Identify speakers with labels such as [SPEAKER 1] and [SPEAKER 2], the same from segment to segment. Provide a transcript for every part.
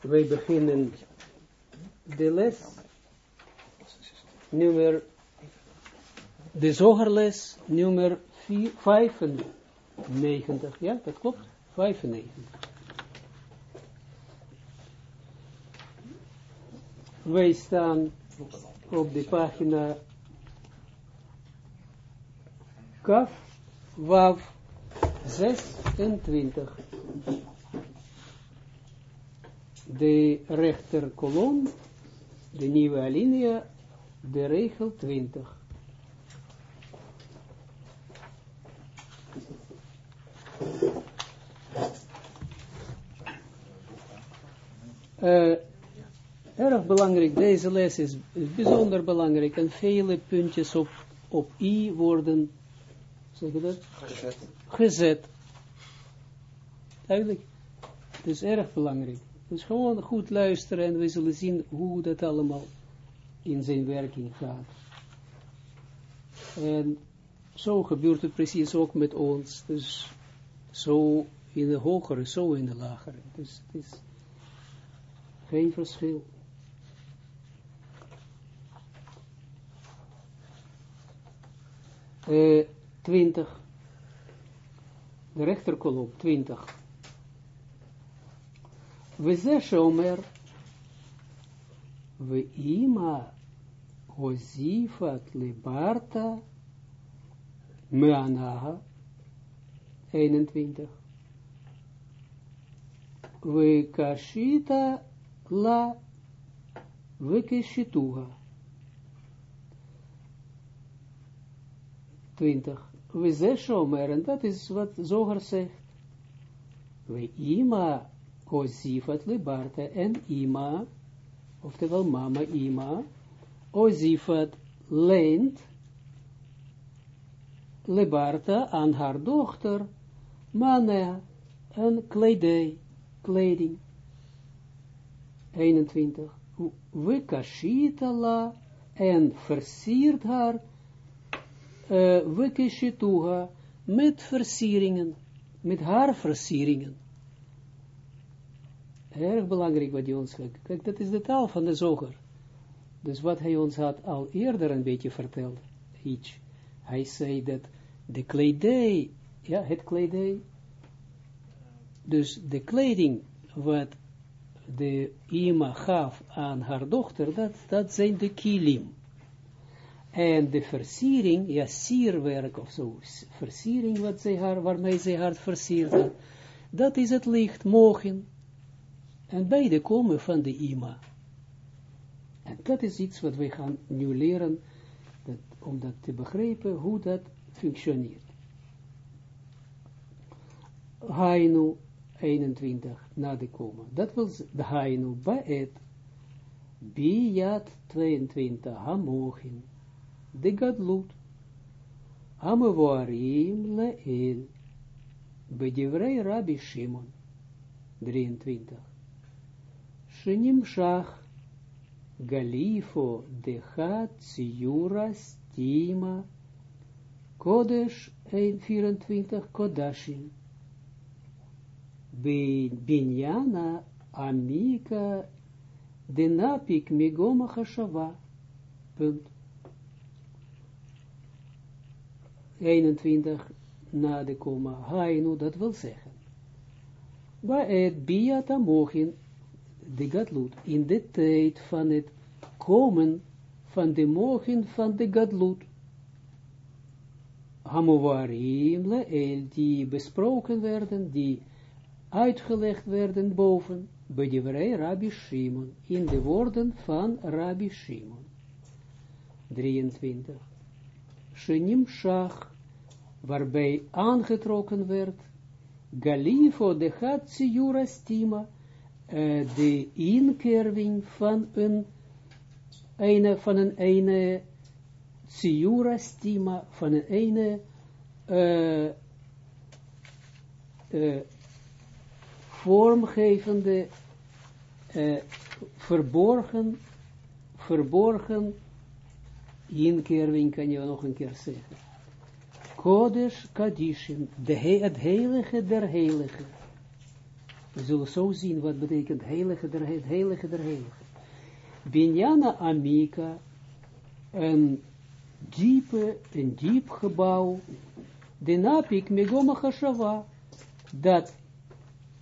[SPEAKER 1] Wij beginnen de les nummer, de zogerles nummer 95. Ja, dat klopt? 95. Wij staan op de pagina Kaf Wav 26. De rechter kolom, de nieuwe alinea, de regel 20. Uh, erg belangrijk, deze les is bijzonder belangrijk en vele puntjes op, op i worden, zeg je dat? Gezet. Gezet. Eigenlijk, het is erg belangrijk. Dus gewoon goed luisteren en we zullen zien hoe dat allemaal in zijn werking gaat. En zo gebeurt het precies ook met ons. Dus zo in de hogere, zo in de lagere. Dus het is geen verschil. Uh, 20. De rechterkolom, 20. We zeggen omer, we ima hozifat libarta meanaha, 21. We kashita la we kishituha. 20. We zeggen omer, en dat is wat Zoger zegt. We ima Ozifat Libarta en Ima, oftewel mama Ima, Ozifat leent Libarta aan haar dochter, Mana, een kledij, kleding. 21. We kashita la en versiert haar, uh, we kashituha, met versieringen, met haar versieringen erg belangrijk wat hij ons zegt. Kijk, dat is de taal van de zoger. Dus wat hij ons had al eerder een beetje verteld, iets. Hij zei dat de kledij, ja, het kledij, dus de kleding wat de ima gaf aan haar dochter, dat, dat zijn de kilim. En de versiering, ja, sierwerk of zo, versiering wat zij haar, waarmee zij haar versierde, dat is het licht, mogen. En beide komen van de ima. En dat is iets wat wij gaan nu leren, dat, om dat te begrijpen, hoe dat functioneert. Hainu 21, na de koma. Dat was de Hainu Baet, Biyat 22, Hamochin, de Gadlut, Hamevoarim Leel, Bedivrei Rabbi Shimon, 23. Shach Galifo Decha Tsiura Stima Kodesh 24 Kodashim Binyana Amika Denapik Migoma Hashava Punt 21 na de komma Hainu, dat wil zeggen. Het Biata Mochin de gadlut, in de tijd van het komen van de mogen van de gadlut. Hamovarim leel, die besproken werden, die uitgelegd werden boven, bij de Rabbi Shimon, in de woorden van Rabbi Shimon. 23. Shenim Shach, waarbij aangetrokken werd, Galifo de Hatsiura Stima, uh, de inkerving van een ene, van een ene stima, van een ene uh, uh, vormgevende verborgen verborgen inkerving kan je nog een keer zeggen. Kodesh Kadishim, de he, het heilige der heiligen. We zullen zo zien wat betekent heilige der heilige der heilige. Amika, een diepe, een diep gebouw, de napik megoma chashava, dat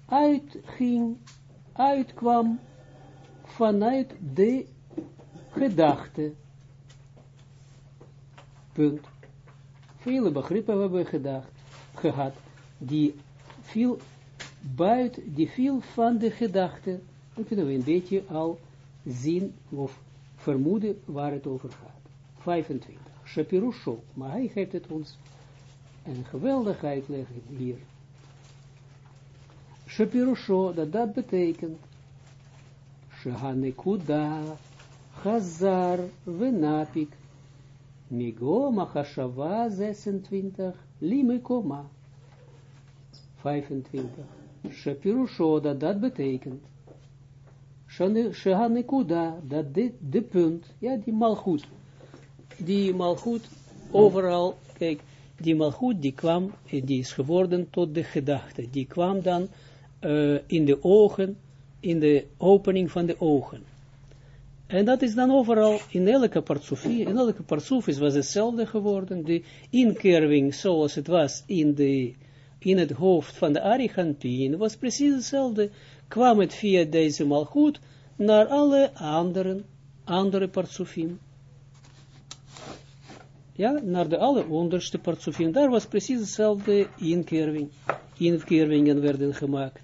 [SPEAKER 1] uitging, uitkwam vanuit de gedachte. Punt. Vele begrippen hebben we gedacht, gehad, die viel buiten, die viel van de gedachte, dan kunnen we een beetje al zien of vermoeden waar het over gaat. 25. Shapirusho, maar hij geeft het ons een geweldig uitleg hier. Shapirusho, dat dat betekent, Shahanekuda, Chazar, Venapik, Migoma Hashava 26, Limekoma 25. Shapirusho, dat dat betekent, Shahanekuda, dat dit de punt, ja, die malgoed, die malgoed overal, kijk, die malgoed, die kwam, die is geworden tot de gedachte, die kwam dan in de ogen, in de opening van de ogen. En dat is dan overal, in elke partsofie, in elke partsofie was hetzelfde geworden, de inkerving zoals het was in, de, in het hoofd van de Arigantin, was precies hetzelfde, kwam het via deze malgoed naar alle andere, andere partsofiem. Ja, naar de alleronderste partsofiem, daar was precies hetzelfde inkerving, inkervingen werden gemaakt.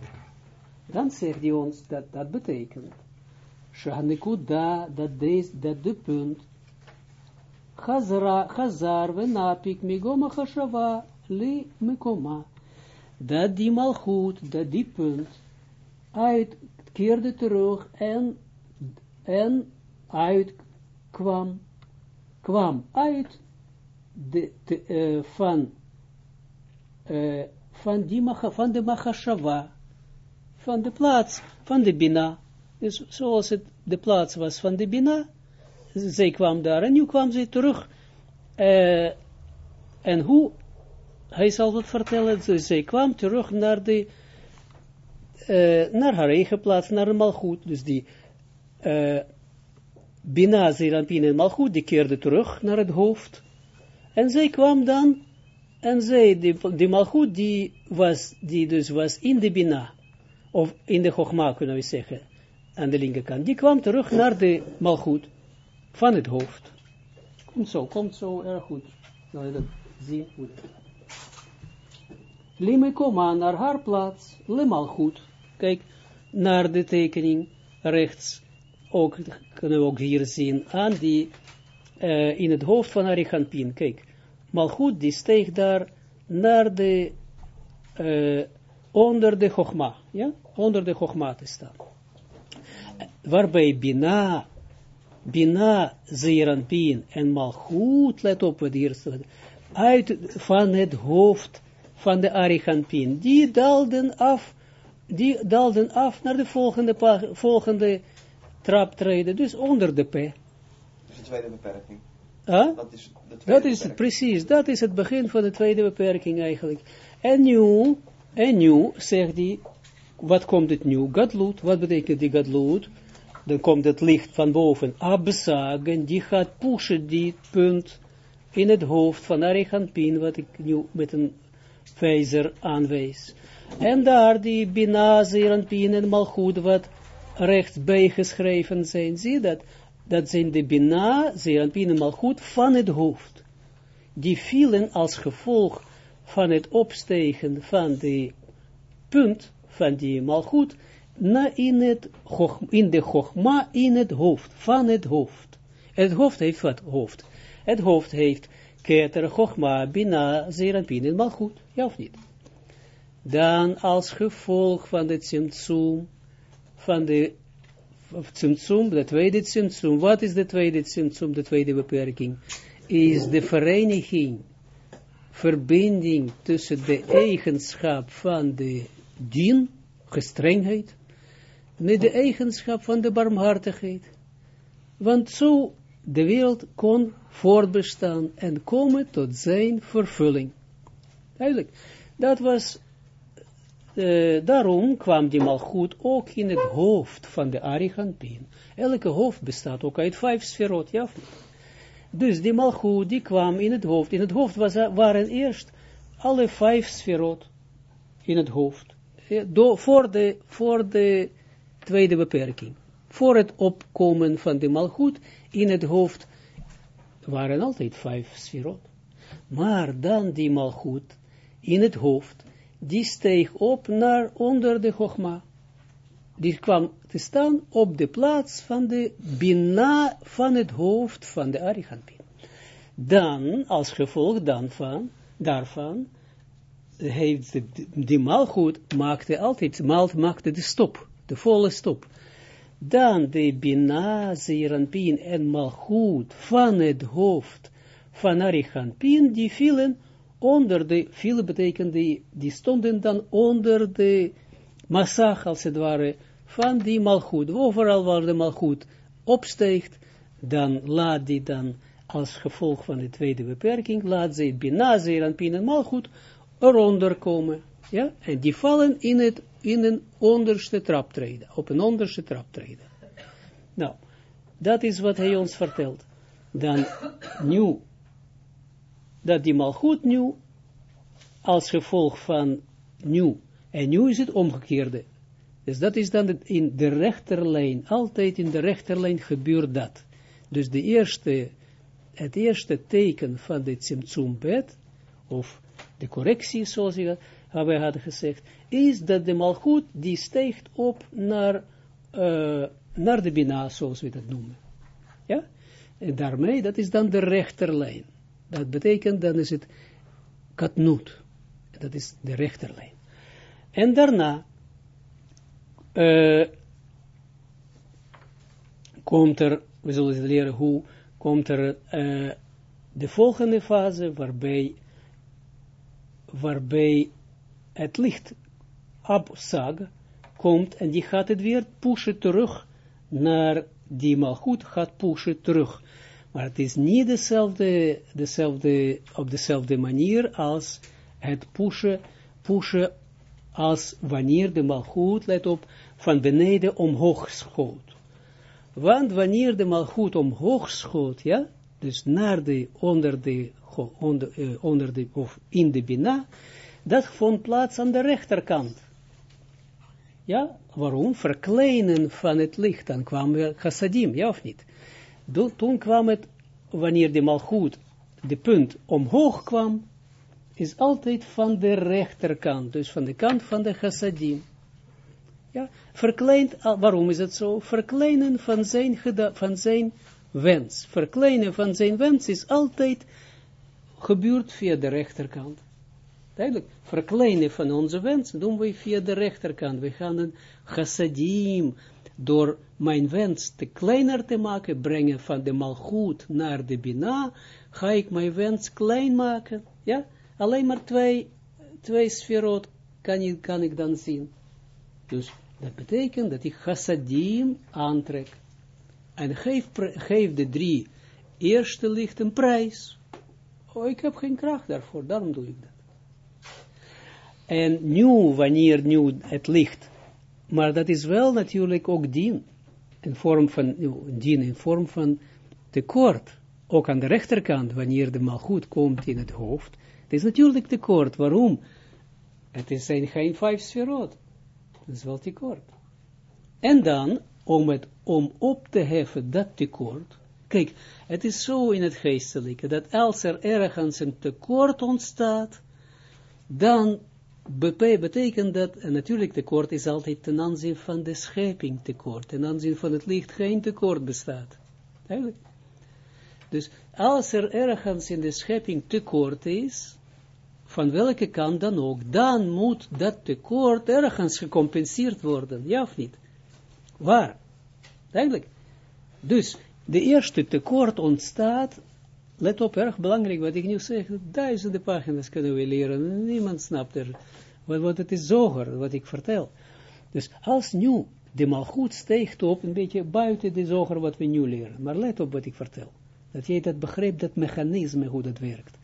[SPEAKER 1] Dan zegt hij ons dat dat betekent. Shahanekuda, dat, deze, dat de punt, Chazara, Chazar, Venapik, Migoma, Chashava, Li, Mikoma, dat die malchut, dat die punt, uitkeerde terug en, en uitkwam, kwam uit de, de, uh, van, uh, van, die, van de Machashava, van de plaats, van de Bina, dus zoals de plaats was van de Bina, zij kwam daar en nu kwam ze terug. Uh, en hoe, hij zal het vertellen, dus zij kwam terug naar de, uh, naar haar eigen plaats, naar de Malchut. Dus die uh, Bina, Zerampin en Malchut, die keerde terug naar het hoofd. En zij kwam dan, en zij, die, die Malchut, die was, die dus was in de Bina, of in de Chogma, kunnen we zeggen aan de linkerkant, die kwam terug naar de malgoed van het hoofd. Komt zo, komt zo erg goed. Je dat zien? Hoe dat Lime koma naar haar plaats, le malgoed. Kijk, naar de tekening rechts, ook, kunnen we ook hier zien, aan die, uh, in het hoofd van Arichampin. Kijk, malgoed die steeg daar naar de, uh, onder de Chogma, ja, onder de Chogma te staan waarbij Bina, Bina, Zeeranpien en Malchut, let op wat hier staat, uit van het hoofd van de Ariganpien, die dalden af, die dalden af naar de volgende, volgende traptreden, dus onder de P.
[SPEAKER 2] Dus de tweede beperking.
[SPEAKER 1] Huh? Dat is, de tweede dat is het, precies, dat is het begin van de tweede beperking eigenlijk. En nu, en nu zegt hij, wat komt het nu? Gadlut, wat betekent die Gadlut? dan komt het licht van boven, abzagen, die gaat pushen die punt in het hoofd van Ariganpin, wat ik nu met een wijzer aanwijs. En daar die Bina, en Malchut, wat rechts bijgeschreven zijn, zie dat? Dat zijn de Bina, en Malchut van het hoofd. Die vielen als gevolg van het opstegen van de punt van die Malchut, na in, het, in de chogma in het hoofd, van het hoofd. Het hoofd heeft wat hoofd? Het hoofd heeft keter, chogma, bina, zeranpin en malchut, ja of niet? Dan als gevolg van de tsimtsum, van de tsimtsum, de tweede tsimtsum, wat is de tweede tsimtsum, de tweede beperking? Is de vereniging, verbinding tussen de eigenschap van de dien, gestrengheid, met de eigenschap van de barmhartigheid. Want zo de wereld kon voortbestaan en komen tot zijn vervulling. Eigenlijk, dat was uh, daarom kwam die malgoed ook in het hoofd van de Ariganpin. Elke hoofd bestaat ook uit vijf sferot, ja Dus die malgoed, die kwam in het hoofd. In het hoofd waren eerst alle vijf sferot in het hoofd. do, voor, de, voor de tweede beperking. Voor het opkomen van de malgoed in het hoofd waren altijd vijf sferot. Maar dan die malgoed in het hoofd, die steeg op naar onder de Chogma. Die kwam te staan op de plaats van de Bina van het hoofd van de Arigantin. Dan, als gevolg dan van, daarvan, heeft de, die malgoed maakte altijd, malt maakte de stop, de volle stop. Dan de Bina, Zeranpin en malgoed van het hoofd van Ariganpin, die vielen onder de, vielen betekent die, stonden dan onder de massag, als het ware, van die malgoed. Overal waar de malgoed opsteegt, dan laat die dan, als gevolg van de tweede beperking, laat ze het binazer en malgoed eronder komen. Ja, en die vallen in, het, in een onderste traptreden, op een onderste traptreden. Nou, dat is wat hij ons vertelt. Dan, nu, dat die malgoed nu, als gevolg van nu, en nu is het omgekeerde. Dus dat is dan in de rechterlijn, altijd in de rechterlijn gebeurt dat. Dus de eerste, het eerste teken van de Tsimtsumbed, of de correctie, zoals we hadden gezegd, is dat de malgoed, die steekt op naar, uh, naar de Bina, zoals we dat noemen. Ja? En daarmee, dat is dan de rechterlijn. Dat betekent, dan is het katnoot. Dat is de rechterlijn. En daarna uh, komt er, we zullen leren hoe, komt er uh, de volgende fase waarbij, waarbij het licht absag komt en die gaat het weer pushen terug naar die malgoed gaat pushen terug. Maar het is niet dezelfde, dezelfde, op dezelfde manier als het pushen, pushen als wanneer de malgoed, let op, van beneden omhoog schoot. Want wanneer de malgoed omhoog schoot, ja, dus naar de, onder de, onder, onder de, of in de bina, dat vond plaats aan de rechterkant. Ja, waarom? Verkleinen van het licht, dan kwam chassadim, ja of niet? toen kwam het, wanneer de malgoed, de punt omhoog kwam, is altijd van de rechterkant, dus van de kant van de chassadim. Ja, verkleint, waarom is het zo? Verkleinen van zijn, van zijn wens. Verkleinen van zijn wens is altijd gebeurd via de rechterkant. Duidelijk, verkleinen van onze wens doen we via de rechterkant. We gaan een chassadim, door mijn wens te kleiner te maken, brengen van de malgoed naar de bina, ga ik mijn wens klein maken. Ja, alleen maar twee, twee sferot kan, ik, kan ik dan zien. Dus dat betekent dat ik chassadim aantrek. En geef, geef de drie eerste licht een prijs. Oh, ik heb geen kracht daarvoor, daarom doe ik dat. En nu, wanneer nu het licht, maar dat is wel natuurlijk ook dien, in vorm van, dien in vorm van tekort, ook aan de rechterkant, wanneer de malgoed komt in het hoofd, het is natuurlijk tekort, waarom? Het is zijn geen vijf sferot, dat is wel tekort. En dan, om het, om op te heffen dat tekort, kijk, het is zo in het geestelijke, dat als er ergens een tekort ontstaat, dan betekent dat, en natuurlijk tekort is altijd ten aanzien van de schepping tekort, ten aanzien van het licht geen tekort bestaat. Eigenlijk. Dus als er ergens in de schepping tekort is, van welke kant dan ook, dan moet dat tekort ergens gecompenseerd worden, ja of niet? Waar? Eigenlijk. Dus de eerste tekort ontstaat, let op, erg belangrijk wat ik nu zeg, duizenden pagina's kunnen we leren, niemand snapt er, wat, het is zoger, wat ik vertel. Dus als nu de malgoed steekt op, een beetje buiten de zoger wat we nu leren, maar let op wat ik vertel, dat jij dat begrijpt, dat mechanisme, hoe dat werkt.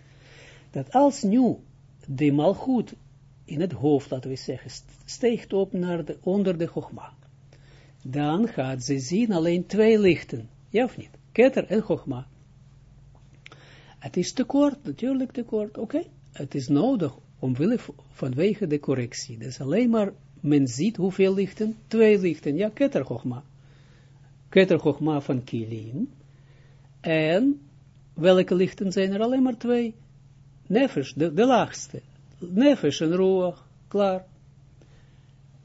[SPEAKER 1] Dat als nu de malgoed in het hoofd, laten we zeggen, steekt op naar de, onder de Chogma. Dan gaat ze zien alleen twee lichten. Ja of niet? Keter en Chogma. Het is tekort, natuurlijk tekort, oké. Het is nodig omwille vanwege de correctie. Dus alleen maar, men ziet hoeveel lichten? Twee lichten, ja. Keter Chogma van Kilim. En welke lichten zijn er? Alleen maar twee. Nefesh, de, de laagste. Nefesh en Ruach, klaar.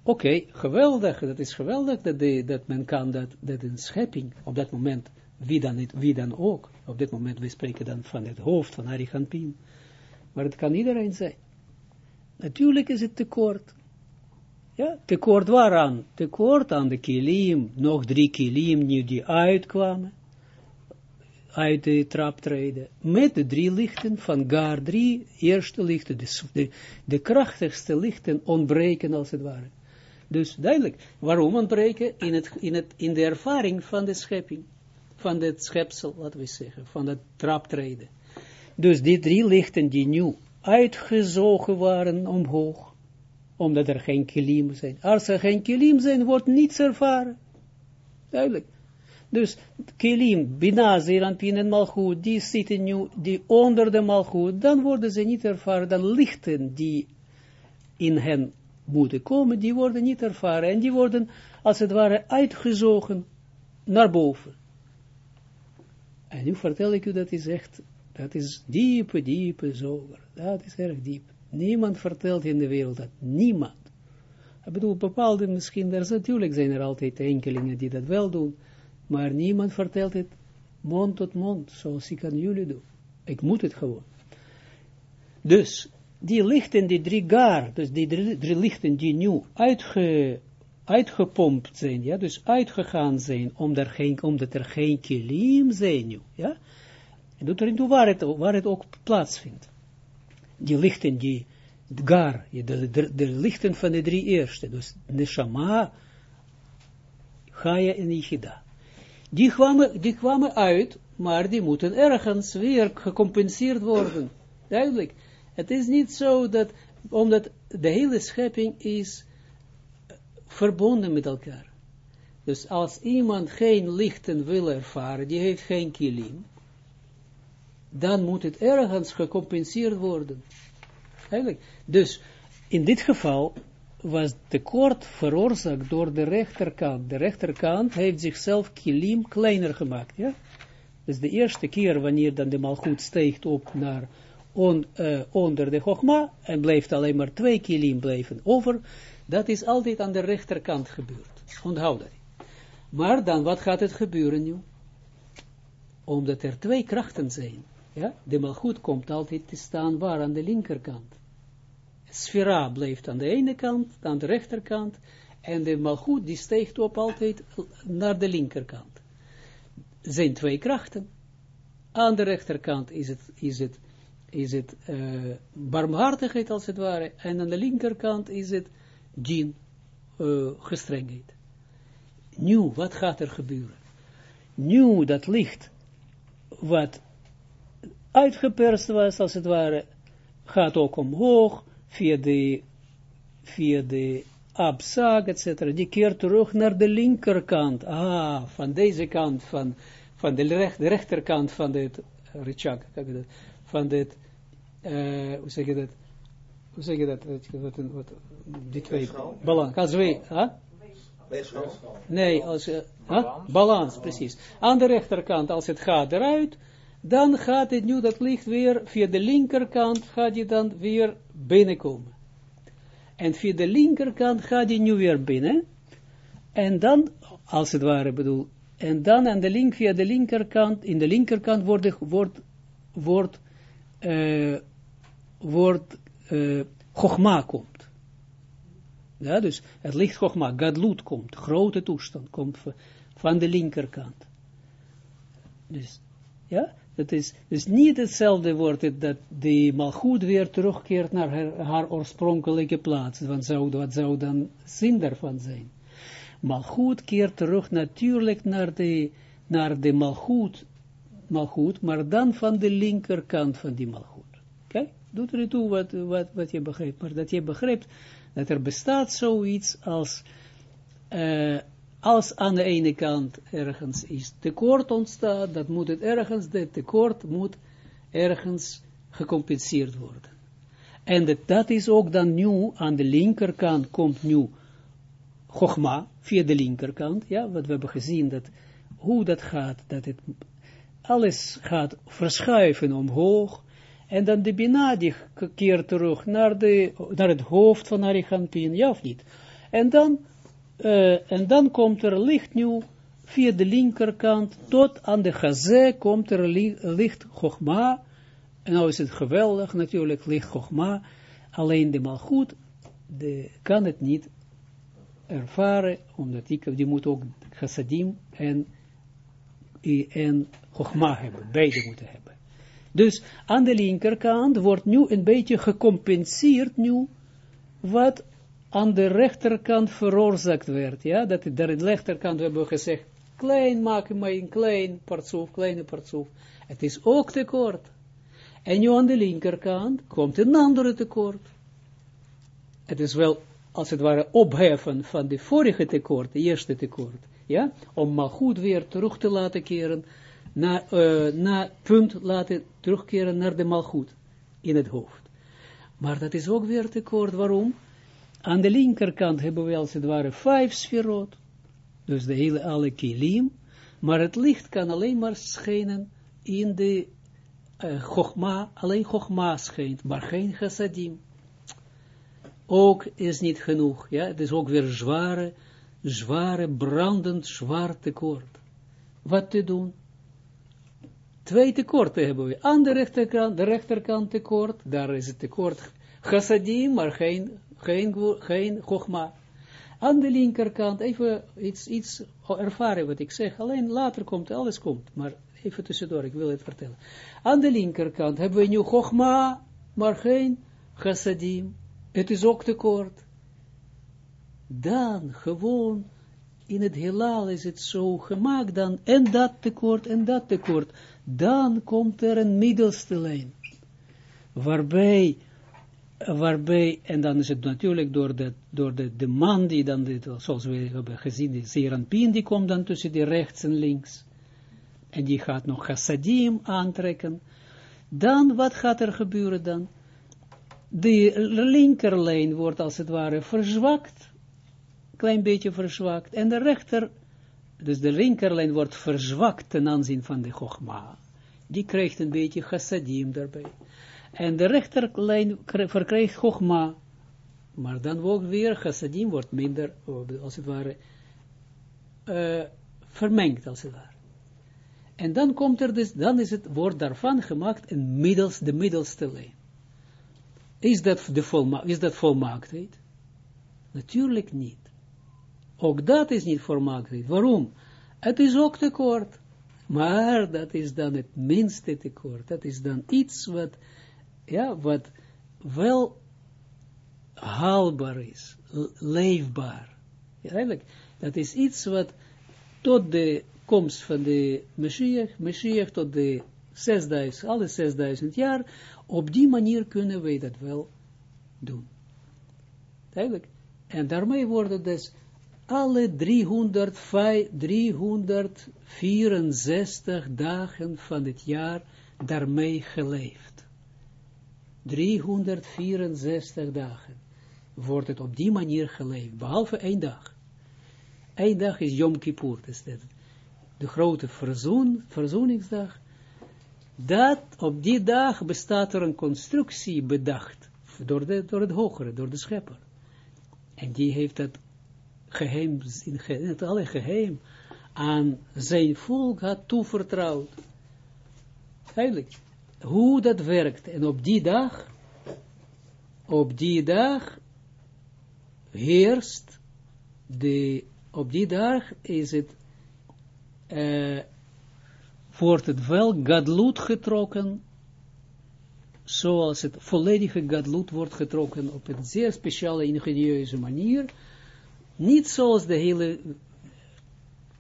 [SPEAKER 1] Oké, geweldig, dat is geweldig dat, dat men kan dat, dat een schepping, op dat moment, wie dan, wie dan ook, op dit moment, we spreken dan van het hoofd van Arichampin, maar het kan iedereen zijn. Natuurlijk is het tekort. Ja, tekort waaraan? Tekort aan de kilim, nog drie kilim nu die uitkwamen, uit de traptreden, met de drie lichten van Gar, drie eerste lichten, de, de, de krachtigste lichten ontbreken als het ware. Dus duidelijk, waarom ontbreken? In, het, in, het, in de ervaring van de schepping, van het schepsel, laten we zeggen, van het traptreden. Dus die drie lichten die nu uitgezogen waren omhoog, omdat er geen kilim zijn. Als er geen kilim zijn, wordt niets ervaren. Duidelijk. Dus kilim, bina, zeranpin en malchut, die zitten nu, die onder de malchut, dan worden ze niet ervaren, dan lichten die in hen moeten komen, die worden niet ervaren, en die worden, als het ware, uitgezogen naar boven. En nu vertel ik u, dat is echt, dat is diepe, diepe zoger. Dat is erg diep. Niemand vertelt in de wereld dat. Niemand. Ik bedoel, bepaalde misschien, er natuurlijk zijn er altijd enkelingen die dat wel doen, maar niemand vertelt het mond tot mond, zoals ik aan jullie doe. Ik moet het gewoon. Dus, die lichten, die drie gar, dus die drie, lichten die nu uitge, uitgepompt zijn, ja, dus uitgegaan zijn, omdat er geen, omdat er geen kilim zijn nu, ja, en doet erin toe waar het, waar het ook plaatsvindt. Die lichten, die gar, de, de, de, lichten van de drie eerste, dus Neshama, Chaya en Yichida. Die kwamen, die kwamen uit, maar die moeten ergens weer gecompenseerd worden. Duidelijk. Het is niet zo dat, omdat de hele schepping is verbonden met elkaar. Dus als iemand geen lichten wil ervaren, die heeft geen kilim, dan moet het ergens gecompenseerd worden. Eigenlijk. Dus in dit geval was tekort veroorzaakt door de rechterkant. De rechterkant heeft zichzelf kilim kleiner gemaakt. Ja? Dus de eerste keer wanneer dan de malgoed steekt op naar on, uh, onder de Chogma en blijft alleen maar twee kilim blijven over, dat is altijd aan de rechterkant gebeurd. Onthoud dat. Maar dan, wat gaat het gebeuren nu? Omdat er twee krachten zijn. Ja? De malgoed komt altijd te staan waar aan de linkerkant. Sfera blijft aan de ene kant, aan de rechterkant, en de malgoed die steekt op altijd naar de linkerkant. zijn twee krachten. Aan de rechterkant is het, is het is het uh, barmhartigheid als het ware, en aan de linkerkant is het djinn, uh, gestrengheid. Nu, wat gaat er gebeuren? Nu dat licht, wat uitgeperst was als het ware, gaat ook omhoog, via de, via de etc. Die keert terug naar de linkerkant. Ah, van deze kant, van, van de, recht, de rechterkant van dit, uh, van dit uh, hoe zeg je dat? Hoe zeg je dat? Wat, wat, wat, die twee balans. Als we, huh? Nee, als, uh, huh? balans, precies. Aan de rechterkant, als het gaat eruit, dan gaat het nu dat licht weer, via de linkerkant gaat je dan weer binnenkomen. En via de linkerkant gaat hij nu weer binnen. En dan, als het ware bedoel, en dan aan de link, via de linkerkant, in de linkerkant wordt, wordt, wordt uh, woord uh, Chogma komt. Ja, dus het licht Chogma, Gadlut komt, grote toestand, komt van de linkerkant. Dus, ja, dat is dus niet hetzelfde woord dat de malgoed weer terugkeert naar haar, oorspronkelijke plaats. Want zou, wat zou dan zin daarvan zijn? Malgoed keert terug natuurlijk naar de, naar de malgoed, malgoed, maar dan van de linkerkant van die malgoed. Doet er toe wat, wat, wat je begrijpt, maar dat je begrijpt dat er bestaat zoiets als, uh, als aan de ene kant ergens is tekort ontstaat, dat moet het ergens, de tekort moet ergens gecompenseerd worden. En dat, dat is ook dan nu, aan de linkerkant komt nu Chogma, via de linkerkant, ja, wat we hebben gezien, dat, hoe dat gaat, dat het alles gaat verschuiven omhoog, en dan de Bina die keert terug naar, de, naar het hoofd van Arichampin, ja of niet? En dan, en dan komt er licht nu via de linkerkant tot aan de Gazé komt er licht Chogma. En nou is het geweldig natuurlijk, licht Chogma. Alleen de Malchut kan het niet ervaren, omdat die, die moet ook Chassadim en, en Chogma hebben, beide moeten hebben. Dus aan de linkerkant wordt nu een beetje gecompenseerd nu wat aan de rechterkant veroorzaakt werd. Ja, dat de rechterkant hebben we gezegd, klein maken maar een klein partsoef, kleine partsoef. Het is ook tekort. En nu aan de linkerkant komt een andere tekort. Het is wel, als het ware, opheffen van de vorige tekort, de eerste tekort. Ja, om maar goed weer terug te laten keren na, uh, punt laten terugkeren naar de malgoed in het hoofd. Maar dat is ook weer tekort. Waarom? Aan de linkerkant hebben we als het ware vijf sferot. Dus de hele alle kilim. Maar het licht kan alleen maar schijnen in de uh, Chogma. Alleen Chogma schijnt, maar geen chassadim. Ook is niet genoeg. Ja? Het is ook weer zware, zware, brandend zwaar tekort. Wat te doen? Twee tekorten hebben we. Aan de rechterkant, de rechterkant tekort, daar is het tekort chassadim, maar geen, geen, geen chogma. Aan de linkerkant, even iets, iets ervaren wat ik zeg, alleen later komt, alles komt, maar even tussendoor, ik wil het vertellen. Aan de linkerkant hebben we nu chogma, maar geen chassadim. Het is ook tekort. Dan gewoon in het heelal is het zo gemaakt dan, en dat tekort, en dat tekort. Dan komt er een middelste lijn, waarbij, waarbij, en dan is het natuurlijk door de, door de, de man die dan, dit, zoals we hebben gezien, de Zeranpien, die komt dan tussen die rechts en links, en die gaat nog chassadim aantrekken, dan, wat gaat er gebeuren dan? De linkerlijn wordt als het ware verzwakt, klein beetje verzwakt, en de rechter dus de linkerlijn wordt verzwakt ten aanzien van de Chogma. Die krijgt een beetje chassadim daarbij. En de rechterlijn verkrijgt Chogma. Maar dan ook weer chassadim wordt minder, als het ware, uh, vermengd, als het ware. En dan komt er dus, dan is het, wordt daarvan gemaakt een middels, de middelste lijn. Is dat, de volma is dat volmaaktheid? Natuurlijk niet. Ook dat is niet volmaaktheid. Waarom? Het is ook tekort. Maar dat is dan het minste tekort. Dat is dan iets wat, ja, wat wel haalbaar is, leefbaar. Ja, eigenlijk, dat is iets wat tot de komst van de Messias, Messias tot de 6000, alle 6000 jaar, op die manier kunnen wij dat wel doen. Eigenlijk. En daarmee worden dus alle 364 dagen van het jaar daarmee geleefd. 364 dagen wordt het op die manier geleefd, behalve één dag. Eén dag is Yom Kippur, dus de, grote verzoen, verzoeningsdag. Dat, op die dag bestaat er een constructie bedacht, door, de, door het hogere, door de schepper. En die heeft dat geheim, in, het alle geheim aan zijn volk had toevertrouwd. Eigenlijk, hoe dat werkt. En op die dag, op die dag heerst de, op die dag is het, uh, wordt het wel gadloed getrokken, zoals het volledige gadloed wordt getrokken op een zeer speciale ingenieuze manier, niet zoals de hele,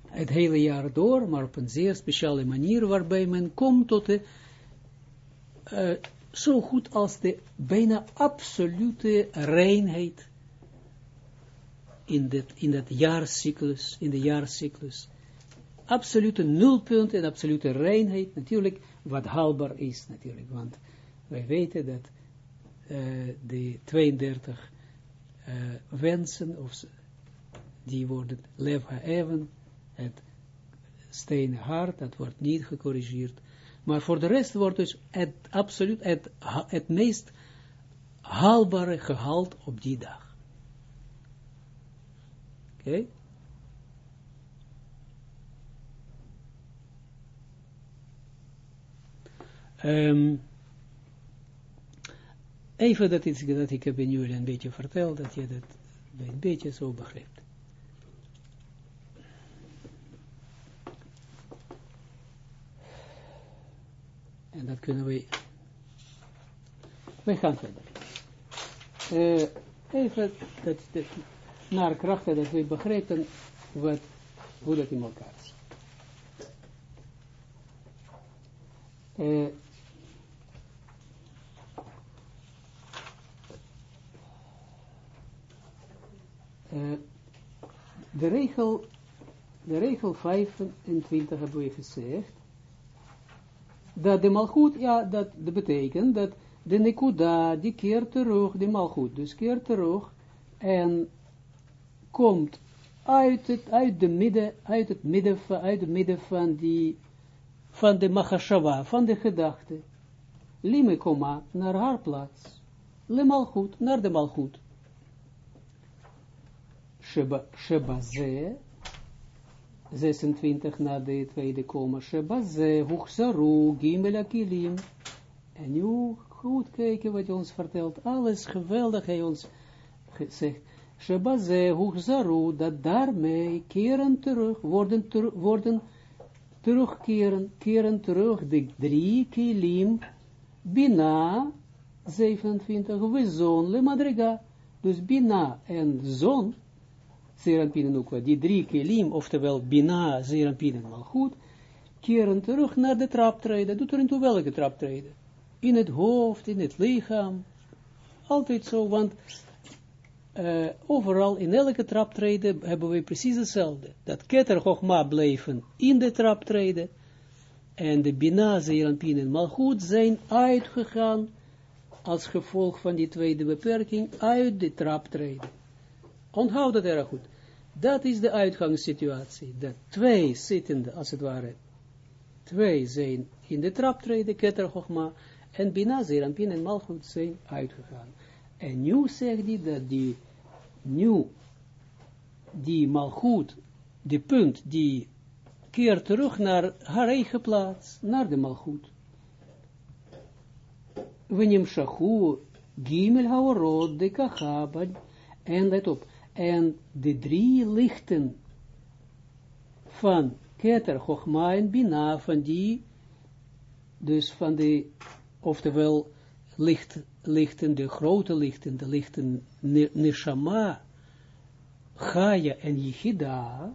[SPEAKER 1] het hele jaar door, maar op een zeer speciale manier, waarbij men komt tot de, uh, zo goed als de bijna absolute reinheid in, dit, in dat jaarcyclus, in de jaarcyclus. Absolute nulpunt en absolute reinheid, natuurlijk, wat haalbaar is, natuurlijk, want wij weten dat uh, de 32 uh, wensen, of die worden lev even, het stenen hart, dat wordt niet gecorrigeerd, maar voor de rest wordt dus het absoluut het, het meest haalbare gehaald op die dag. Oké? Okay? Um, even dat, iets, dat ik heb in jullie een beetje verteld, dat je dat een beetje zo begrijpt. En dat kunnen we... We gaan verder. Uh, even dat, naar krachten dat we begrijpen wat, hoe dat in elkaar zit. Uh, uh, de regel, de regel 25 hebben we gezegd, dat de malgoed, ja, dat, dat betekent dat de nekuda, die keert terug, de malgoed, dus keert terug, en komt uit het, uit de midden, uit het midden, uit het midden van die, van de machashava, van de gedachte, lime koma, naar haar plaats, le malgoed, naar de malgoed. Sheba, sheba ze, 26 na de tweede koma, Shebaze, Huchsaru, Gimel Akilim. En nu goed kijken wat hij ons vertelt. Alles geweldig hij ons zegt. Shebaze, dat daarmee keren terug, worden, ter, worden terugkeren, keren terug de drie kilim, Bina, 27, we zon, le madriga. Dus Bina en zon, Zerampin en Ukwa, die drie kelim, oftewel Bina, Zerampin en Malchut, keren terug naar de traptreden. Doet er in toe welke traptreden? In het hoofd, in het lichaam. Altijd zo, want uh, overal, in elke traptreden, hebben we precies hetzelfde. Dat Keter blijven in de traptreden, en de Bina, Zerampin en Malchut zijn uitgegaan, als gevolg van die tweede beperking, uit de traptreden. Onthoud dat erg goed. Dat is de uitgangssituatie. Dat twee zittende, als het ware, twee zijn in de traptreden, Keter Chochma, en Bina, Zeranpin en Malchut zijn uitgegaan. En nu zegt hij dat die, nu, die Malchut, die punt, die keert terug naar haar eigen plaats, naar de Malchut. Wenim Shachu, Gimel Haorod, de Kachaba, en let op, en de drie lichten van Keter, Chochma en Bina, van die, dus van de, oftewel, licht, lichten, de grote lichten, de lichten Neshama, Chaya en Yichida,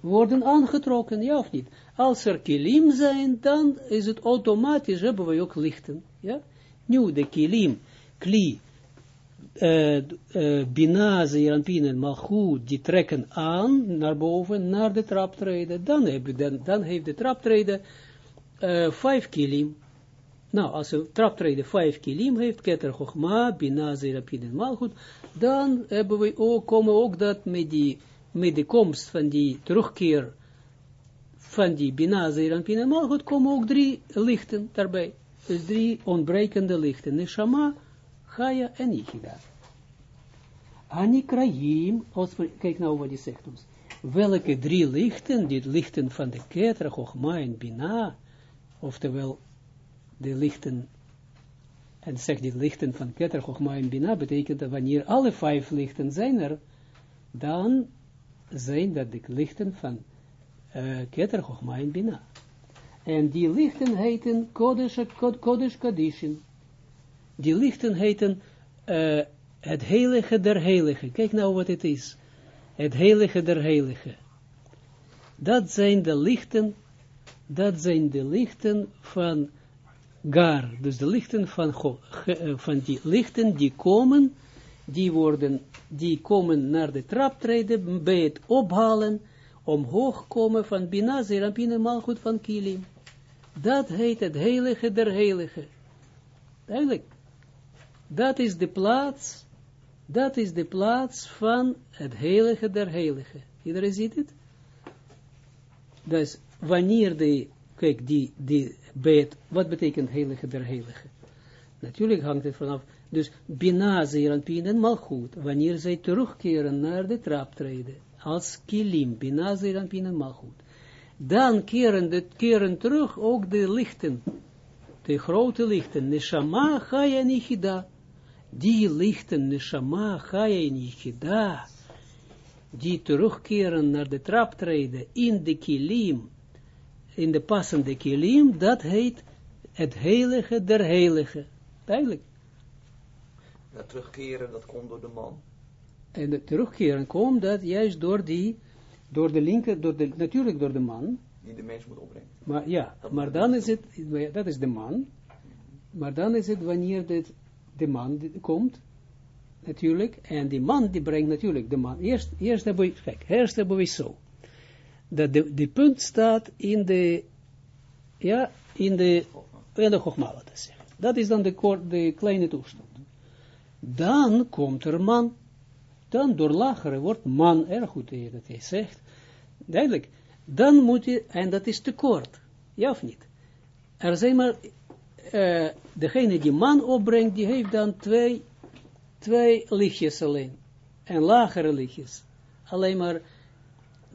[SPEAKER 1] worden aangetrokken, ja of niet? Als er kilim zijn, dan is het automatisch, hebben we ook lichten, ja? Nu de kilim, kli, uh, Bina, en Malchut, die trekken aan naar boven, naar de traptreden, dan, heb dan, dan heeft de traptreden uh, vijf kilim. Nou, als de traptreden vijf kilim heeft, Keter Chochma, Bina, Zeranpin en Malchut, dan hebben we ook, komen ook dat met, die, met de komst van die terugkeer van die Bina, Zeranpin en Malchut, komen ook drie lichten daarbij. Dus drie ontbrekende lichten. Neshama, Chaya en Yichida. Anikraim, kijk nou wat hij zegt ons. Welke drie lichten, die lichten van de Ketra, Chochma en Bina, oftewel de lichten, en zegt die lichten van Ketra, Chochma en Bina, betekent dat wanneer alle vijf lichten zijn er, dan zijn dat de lichten van Keter, Chochma en Bina. En die lichten heten Kodesh, Kodesh Kadishin die lichten heten uh, het heilige der heilige. Kijk nou wat het is. Het heilige der heilige. Dat zijn de lichten, dat zijn de lichten van gar, dus de lichten van, eh, van die lichten die komen, die worden, die komen naar de traptreden bij het ophalen, omhoog komen van Bina, Zerampine, Malchut van Kilim. Dat heet het heilige der heilige. Duidelijk. Dat is de plaats, dat is de plaats van het heilige der heilige. Iedereen ziet het? Dus wanneer de, kijk, die, die, het, wat betekent heilige der heilige? Natuurlijk hangt het vanaf, dus Bina, Zeranpien en Malchut, wanneer zij terugkeren naar de traptreden, als kilim, Bina, Zeranpien en Malchut, dan keren, de, keren terug ook de lichten, de grote lichten, Neshama, Chaya en Yichida, die lichten, Neshama, Chaya en Yichida, die terugkeren naar de traptreden in de kilim, in de passende kilim, dat heet het heilige der heilige. Duidelijk.
[SPEAKER 2] Dat terugkeren, dat komt door de man.
[SPEAKER 1] En het terugkeren komt dat juist door die, door de linker, door de, natuurlijk door de man,
[SPEAKER 2] Die de mens moet opbrengen.
[SPEAKER 1] maar ja, maar dan is het, dat is de man, maar dan is het wanneer dit, de man komt, natuurlijk, en die man die brengt natuurlijk de man, eerst, eerst hebben we, kijk, eerst hebben we zo, dat de, de punt staat in de, ja, in de, in de zeggen. Dat is dan de, de kleine toestand. Dan komt er man, dan door lagere wordt man, erg goed dat dat hij zegt, duidelijk, dan moet je, en dat is te kort, ja of niet? Er zijn maar, eh, degene die man opbrengt, die heeft dan twee, twee lichtjes alleen, en lagere lichtjes, alleen maar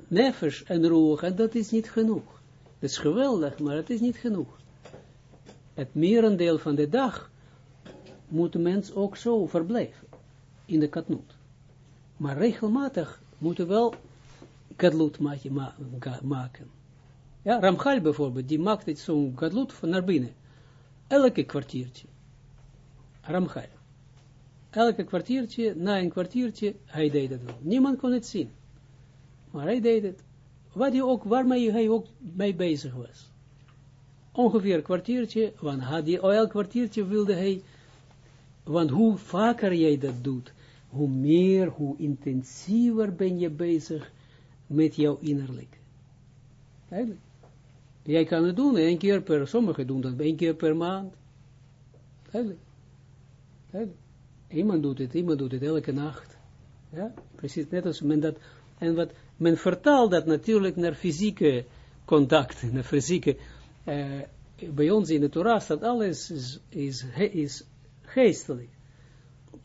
[SPEAKER 1] nefesh en roeg, en dat is niet genoeg. Dat is geweldig, maar het is niet genoeg. Het merendeel van de dag moet de mens ook zo verblijven, in de katnoot. Maar regelmatig moeten wel gadlut ma ma ga- maken. Ja, Ramchal bijvoorbeeld, die maakt zo'n gadlut van naar binnen. Elke kwartiertje. Ramchal. Elke kwartiertje, na een kwartiertje, hij deed het wel. Niemand kon het zien. Maar hij deed het. Wat hij ook, waarmee hij ook mee bezig was. Ongeveer een kwartiertje, want had hij, elk kwartiertje wilde hij, want hoe vaker jij dat doet, hoe meer, hoe intensiever ben je bezig met jouw innerlijk. Eigenlijk. Jij kan het doen, één keer per, sommigen doen dat één keer per maand. Eigenlijk. Iemand doet het, iemand doet het elke nacht. Ja, precies, net als men dat, en wat, men vertaalt dat natuurlijk naar fysieke contacten, naar fysieke, eh, bij ons in de Torah staat alles is, is, is geestelijk.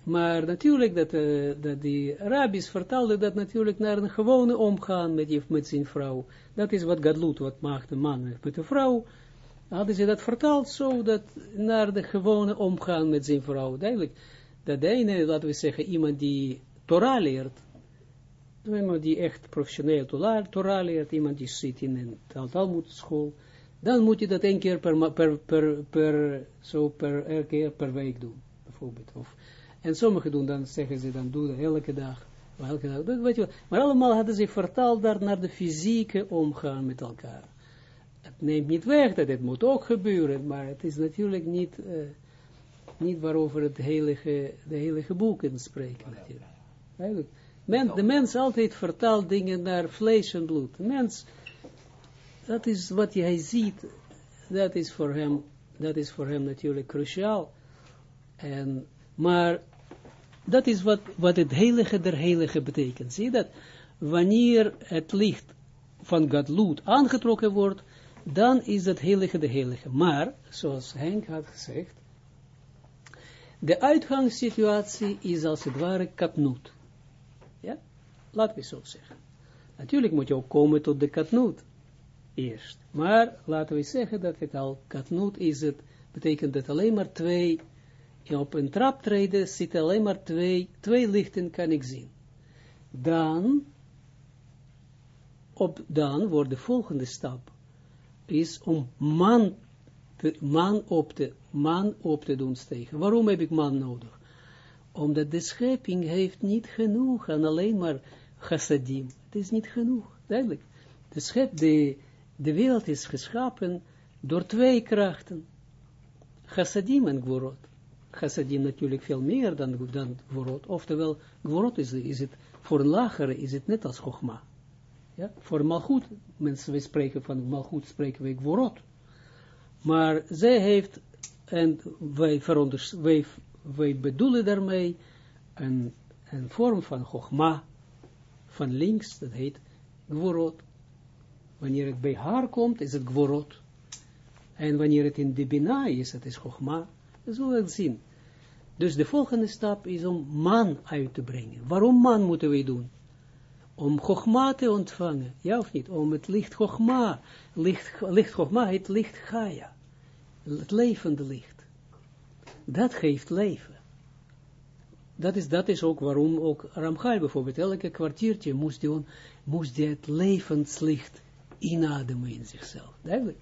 [SPEAKER 1] Maar natuurlijk, dat, eh, dat die rabbis vertaalden dat natuurlijk naar een gewone omgaan met, met zijn vrouw. Dat is wat Gadlut, wat maakt een man met de vrouw. Hadden ze dat vertaald zo, dat naar de gewone omgaan met zijn vrouw. Duidelijk, dat de ene, laten we zeggen, iemand die Torah leert, iemand die echt professioneel Torah, leert, iemand die zit in een Tal- Talmud school, dan moet je dat één keer per, per, per, per, zo per, keer per week doen, bijvoorbeeld. Of, en sommigen doen dan, zeggen ze dan, doe dat elke dag. Maar, elke dag dat weet je wel. maar allemaal hadden ze vertaald daar naar de fysieke omgaan met elkaar. Het neemt niet weg dat het moet ook gebeuren, maar het is natuurlijk niet, eh, niet waarover het heilige, de heilige boeken spreken natuurlijk. Eigenlijk. Men, de mens altijd vertaalt dingen naar vlees en bloed. De mens, dat is wat hij ziet, dat is voor hem, dat is voor hem natuurlijk cruciaal. En, maar dat is wat, wat het heilige der heilige betekent. Zie je dat? Wanneer het licht van Gadlut aangetrokken wordt, dan is het heilige de heilige. Maar, zoals Henk had gezegd, de uitgangssituatie is als het ware katnoot. Ja? Laten we zo zeggen. Natuurlijk moet je ook komen tot de katnoot eerst. Maar laten we zeggen dat het al katnoot is, het betekent dat alleen maar twee, op een traptreden zitten alleen maar twee, twee lichten kan ik zien. Dan, op, dan wordt de volgende stap, is om man, te, man, op te, man op te doen stegen. Waarom heb ik man nodig? Omdat de schepping heeft niet genoeg aan alleen maar chassadim. Het is niet genoeg, duidelijk. De, de, de wereld is geschapen door twee krachten. chassadim en gvorot. Chassadim natuurlijk veel meer dan, gvorot. Oftewel, gvorot is, is het, voor een lagere is het net als chogma. Ja, voor malgoed, mensen, we spreken van malgoed, spreken we gvorot. Maar zij heeft, en wij, wij, wij bedoelen daarmee een, een vorm van chogma, van links, dat heet gvorot. Wanneer het bij haar komt, is het gvorot. En wanneer het in de bina is, het is chogma. Dat zullen we het zien. Dus de volgende stap is om man uit te brengen. Waarom man moeten we doen? Om chogma te ontvangen. Ja of niet? Om het licht chogma. Licht, licht chogma het licht Gaia. Het levende licht. Dat geeft leven. Dat is, dat is ook waarom ook Ramchal bijvoorbeeld elke kwartiertje moest hij, moest hij het levenslicht inademen in zichzelf. Duidelijk.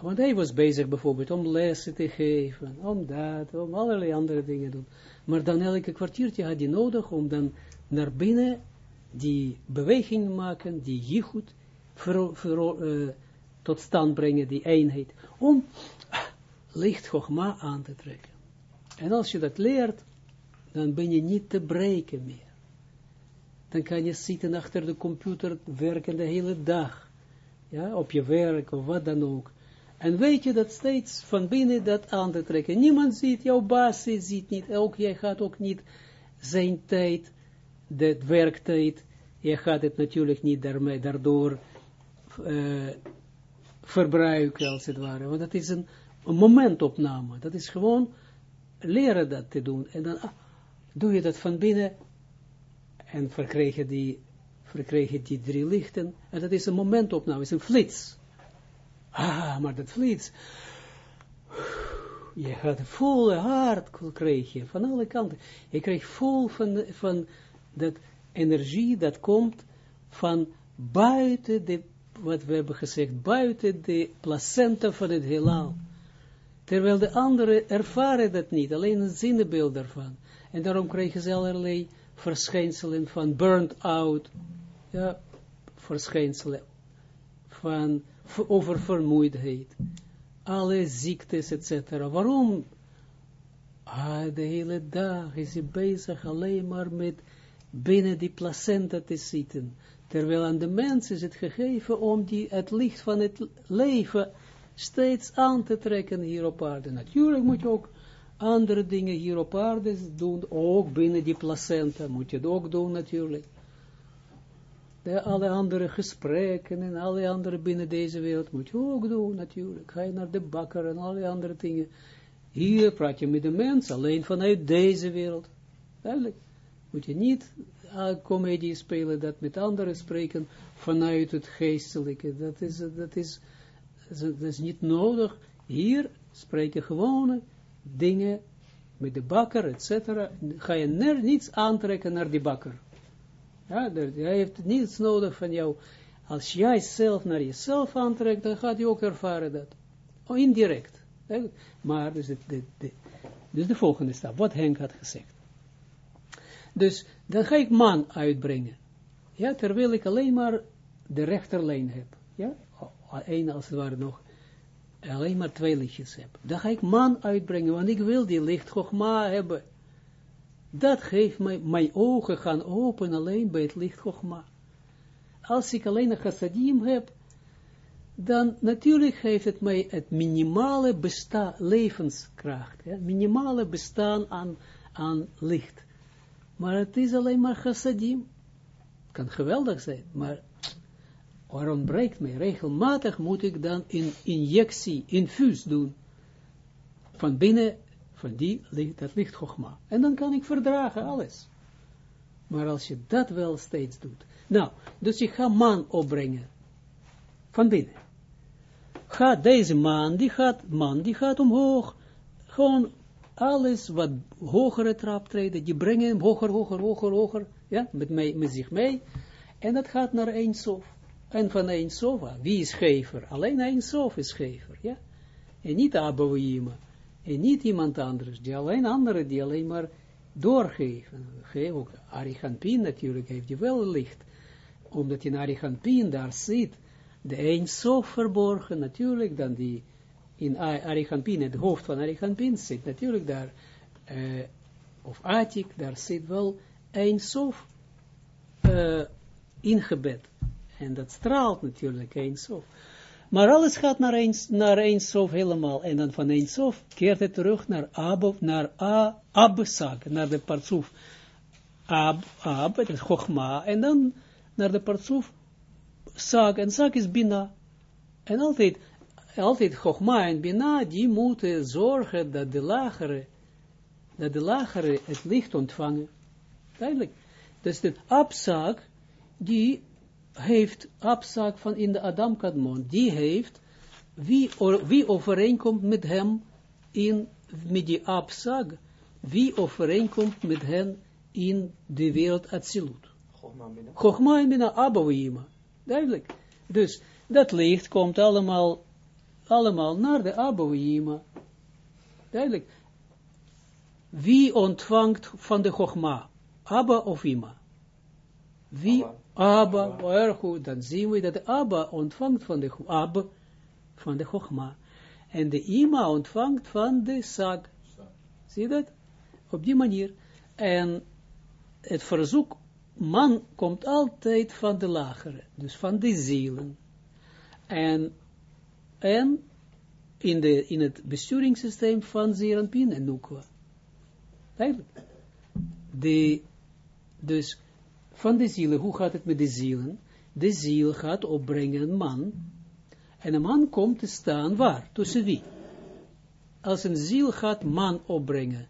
[SPEAKER 1] Want hij was bezig bijvoorbeeld om lessen te geven, om dat, om allerlei andere dingen doen. Maar dan elke kwartiertje had hij nodig om dan naar binnen die beweging maken, die jichut uh, tot stand brengen, die eenheid, om licht Chogma aan te trekken. En als je dat leert, dan ben je niet te breken meer. Dan kan je zitten achter de computer, werken de hele dag, ja, op je werk of wat dan ook. En weet je dat steeds van binnen dat aan trekken. Niemand ziet, jouw baas ziet niet, ook jij gaat ook niet zijn tijd, de werktijd, je gaat het natuurlijk niet daarmee, daardoor uh, verbruiken, als het ware. Want dat is een, een, momentopname. Dat is gewoon leren dat te doen. En dan ah, doe je dat van binnen en verkrijg je die, verkrijg je die drie lichten. En dat is een momentopname, is een flits. Ah, maar dat flits. Je gaat vol hart je, van alle kanten. Je krijgt vol van, van dat energie dat komt van buiten de, wat we hebben gezegd, buiten de placenta van het heelal. Terwijl de anderen ervaren dat niet, alleen een zinnebeeld daarvan. En daarom krijgen ze allerlei verschijnselen van burnt out, ja, verschijnselen van oververmoeidheid, alle ziektes, etc. Waarom? Ah, de hele dag is hij bezig alleen maar met binnen die placenta te zitten. Terwijl aan de mens is het gegeven om die, het licht van het leven steeds aan te trekken hier op aarde. Natuurlijk moet je ook andere dingen hier op aarde doen, ook binnen die placenta moet je het ook doen natuurlijk. De, alle andere gesprekken en alle andere binnen deze wereld moet je ook doen natuurlijk. Ga je naar de bakker en alle andere dingen. Hier praat je met de mens alleen vanuit deze wereld. Duidelijk moet je niet uh, comedie spelen, dat met anderen spreken vanuit het geestelijke. Dat is, dat is, dat is niet nodig. Hier spreken gewone dingen met de bakker, etc. Ga je niets aantrekken naar die bakker. Ja, hij heeft niets nodig van jou. Als jij zelf naar jezelf aantrekt, dan gaat hij ook ervaren dat. Oh, indirect. Maar, dus de, dus de volgende stap, wat Henk had gezegd. Dus dan ga ik man uitbrengen. Ja, terwijl ik alleen maar de rechterlijn heb. Ja, één als het ware nog, alleen maar twee lichtjes heb. Dan ga ik man uitbrengen, want ik wil die licht hebben. Dat geeft mij, mijn ogen gaan open alleen bij het licht Chogma. Als ik alleen een chassadim heb, dan natuurlijk geeft het mij het minimale bestaan, levenskracht, ja, minimale bestaan aan, aan licht. Maar het is alleen maar chassadim. Kan geweldig zijn, maar er ontbreekt mij. Regelmatig moet ik dan een injectie, infuus doen. Van binnen, die, dat ligt Chogma. En dan kan ik verdragen alles. Maar als je dat wel steeds doet. Nou, dus je gaat man opbrengen. Van binnen. Gaat deze man, die gaat, man, die gaat omhoog. Gewoon alles wat hogere traptreden, die brengen hem hoger, hoger, hoger, hoger, ja, met, mij, met zich mee, en dat gaat naar één sof. En van één sof, wie is gever? Alleen één sof is gever, ja. En niet Abouima, en niet iemand anders, die alleen anderen, die alleen maar doorgeven. Ook Ariganpin natuurlijk heeft je wel licht, omdat in Ariganpin daar zit, de één sof verborgen, natuurlijk, dan die in Arichampin, het hoofd van Arichampin zit natuurlijk daar, uh, of Atik, daar zit wel een sof uh, ingebed. En dat straalt natuurlijk een sof. Maar alles gaat naar een, naar helemaal. En dan van een sof keert het terug naar Ab, naar A, Absak, naar de partsoef. Ab, Ab, het is Chogma. En dan naar de partsoef Sak. En Sak is Bina. En altijd, altijd Chogma en Bina, die moeten zorgen dat de lagere, dat de lagere het licht ontvangen. Duidelijk. Dus de Absak, die heeft Absak van in de Adam Kadmon, die heeft, wie, wie overeenkomt met hem in, met die Absak, wie overeenkomt met hen in de wereld Atsilut. Chogma en Bina Abouima. Duidelijk. Dus dat licht komt allemaal, allemaal naar de Abouima. Duidelijk. Wie ontvangt van de Chogma? Abba of Ima? Wie? Abba, Abba. erg goed. Dan zien we dat de Abba ontvangt van de Abba, van de Chogma. En de Ima ontvangt van de Sag. Zie je dat? Op die manier. En het verzoek, man komt altijd van de lagere, dus van de zielen. En, en in, de, in het besturingssysteem van Zeranpin en Nukwa. Duidelijk. De, dus van de zielen, hoe gaat het met de zielen? De ziel gaat opbrengen een man. En een man komt te staan waar? Tussen wie? Als een ziel gaat man opbrengen,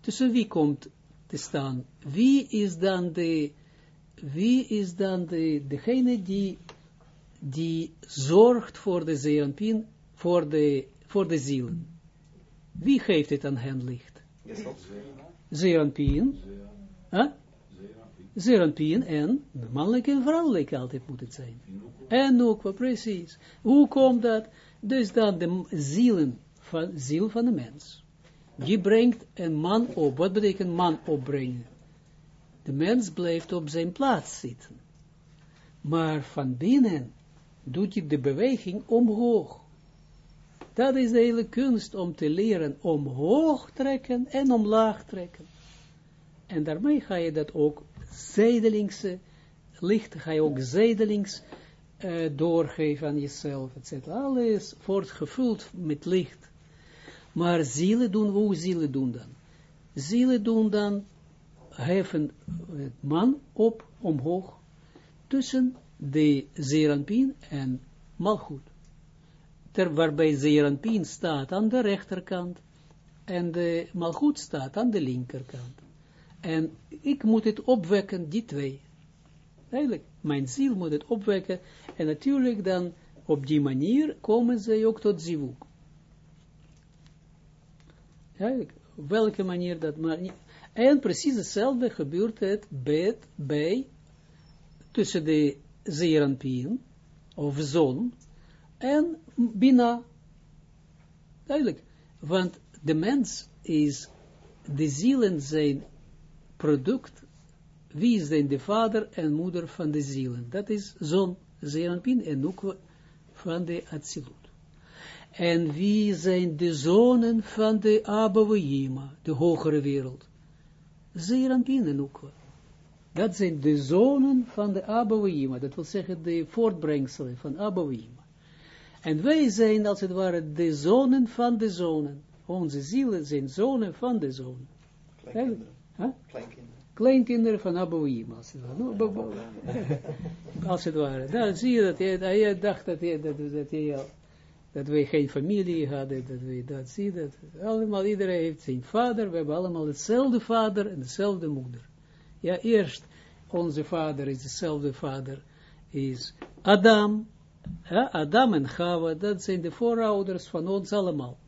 [SPEAKER 1] tussen wie komt te staan? Wie is dan de, wie is dan de, degene die, die zorgt voor de zeeranpien, voor de, voor de zielen? Wie geeft het aan hen licht? Zeeranpien. Huh? Zeranpien en mannelijk en vrouwelijk altijd moet het zijn. En ook wel precies. Hoe komt dat? Dus dan de zielen van, ziel van de mens. Die brengt een man op. Wat betekent man opbrengen? De mens blijft op zijn plaats zitten. Maar van binnen doet hij de beweging omhoog. Dat is de hele kunst om te leren omhoog trekken en omlaag trekken. En daarmee ga je dat ook zijdelingse licht, ga je ook zijdelings uh, doorgeven aan jezelf, etc. Alles wordt gevuld met licht. Maar zielen doen, hoe zielen doen dan? Zielen doen dan, heffen het man op, omhoog, tussen de Zeranpien en Malchut. Ter, waarbij Zeranpien staat aan de rechterkant en de Malchut staat aan de linkerkant. En ik moet het opwekken, die twee. Eigenlijk, mijn ziel moet het opwekken. En natuurlijk dan, op die manier, komen ze ook tot zivuk. Eigenlijk, welke manier dat maar niet. En precies hetzelfde gebeurt het bij, tussen de zeeranpien, of zon, en bina. Duidelijk. Want de mens is, de zielen zijn product, wie dan de vader en moeder van de zielen? Dat is zon, Zeranpin en ook van de Atsilut. En wie zijn de zonen van de Abouima, de hogere wereld? Zeranpin en ook. Dat zijn de zonen van de Abouima, dat wil zeggen de voortbrengselen van Abouima. En wij zijn als het ware de zonen van de zonen. Onze zielen zijn zonen van de zonen. Kleinkinderen. Kleinkinderen van Abouim, als het ware. als het ware. Dan zie je dat hij, dacht dat, hij, dat, dat, hij, dat wij geen familie hadden, dat wij dat zien, dat allemaal, iedereen heeft zijn vader, we hebben allemaal hetzelfde vader en dezelfde moeder. Ja, eerst, onze vader is dezelfde vader, is Adam, ja, Adam en Chava, dat zijn de voorouders van ons allemaal.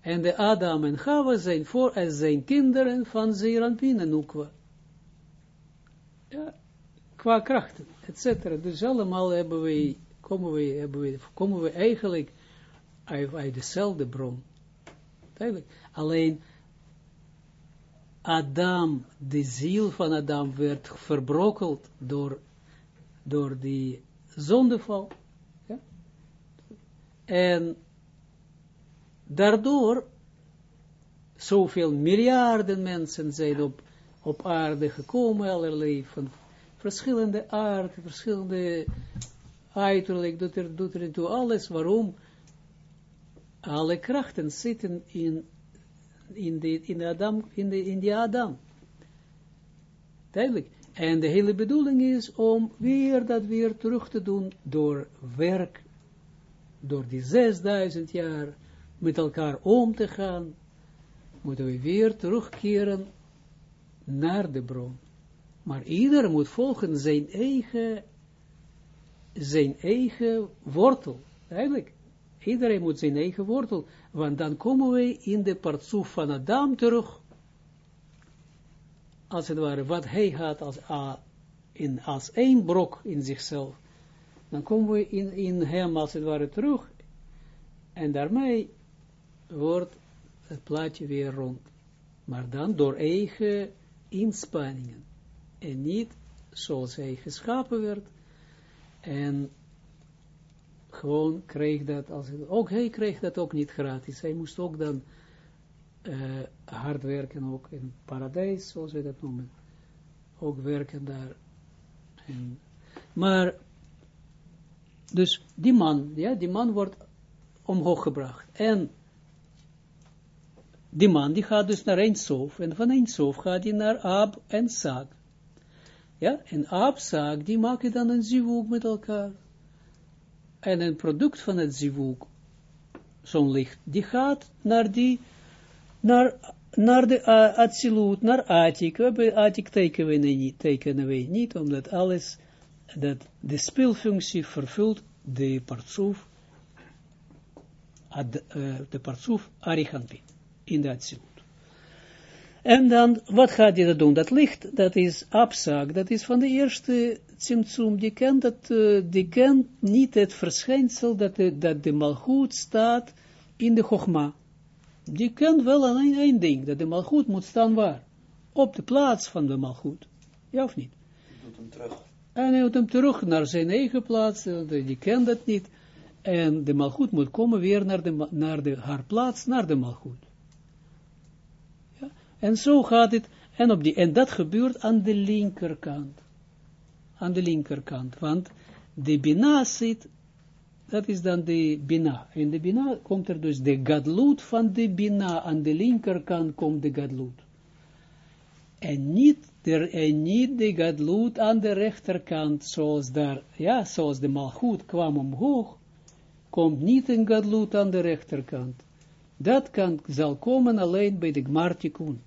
[SPEAKER 1] En de Adam en Chava zijn voor als zijn kinderen van Zeranpin en. Ja, qua krachten, etc. Dus allemaal hebben we, komen we, hebben komen we eigenlijk uit, uit dezelfde bron. Duidelijk. Alleen Adam, de ziel van Adam werd verbrokkeld door, door die zondeval. Ja? En daardoor, zoveel miljarden mensen zijn op, op aarde gekomen, allerlei van verschillende aard, verschillende uiterlijk, doet er, doet er toe alles, waarom alle krachten zitten in, in, de, in, de Adam, in, de, in die Adam. Duidelijk. En de hele bedoeling is om weer dat weer terug te doen door werk, door die 6000 jaar met elkaar om te gaan, moeten we weer terugkeren naar de bron. Maar ieder moet volgen zijn eigen, zijn eigen wortel. Eigenlijk, iedereen moet zijn eigen wortel, want dan komen we in de partsoef van Adam terug, als het ware, wat hij had als, uh, in, als één brok in zichzelf, dan komen we in, in hem als het ware terug, en daarmee wordt het plaatje weer rond. Maar dan door eigen inspanningen. En niet zoals hij geschapen werd. En gewoon kreeg dat, als ook hij kreeg dat ook niet gratis. Hij moest ook dan uh, hard werken, ook in paradijs, zoals we dat noemen. Ook werken daar. Maar, dus die man, ja, die man wordt omhoog gebracht. En die man die gaat dus naar Eindsof, en van Eindsof gaat hij naar Ab en Sag. Ja, en Ab, Sag, die maken dan een zivuk met elkaar. En een product van het zivuk, zo'n licht, die gaat naar die, naar, naar de uh, Atsilut, naar Atik. We hebben Atik tekenen we niet, tekenen omdat alles, dat de speelfunctie vervult de partsoef, ad, uh, de partsoef Arichanpin in de Atsilut. En dan, wat gaat hij dat doen? Dat licht, dat is abzaak, dat is van de eerste Tsimtsum, die kent, dat, uh, die kent niet het verschijnsel dat de, dat de malgoed staat in de Chogma. Die kent wel alleen één ding, dat de malgoed moet staan waar? Op de plaats van de malgoed. Ja of niet?
[SPEAKER 2] Doet hem terug.
[SPEAKER 1] En hij doet hem terug naar zijn eigen plaats, die kent dat niet. En de malgoed moet komen weer naar, de, naar de, haar plaats, naar de malgoed. En zo gaat het, en, op die, en dat gebeurt aan de linkerkant. Aan de linkerkant, want de Bina zit, dat is dan de Bina. In de Bina komt er dus de Gadlut van de Bina, aan de linkerkant komt de Gadlut. En niet, der, en niet de Gadlut aan de rechterkant, zoals daar, ja, zoals de Malchut kwam omhoog, komt niet een Gadlut aan de rechterkant. Dat kan, zal komen alleen bij de Gmartikun.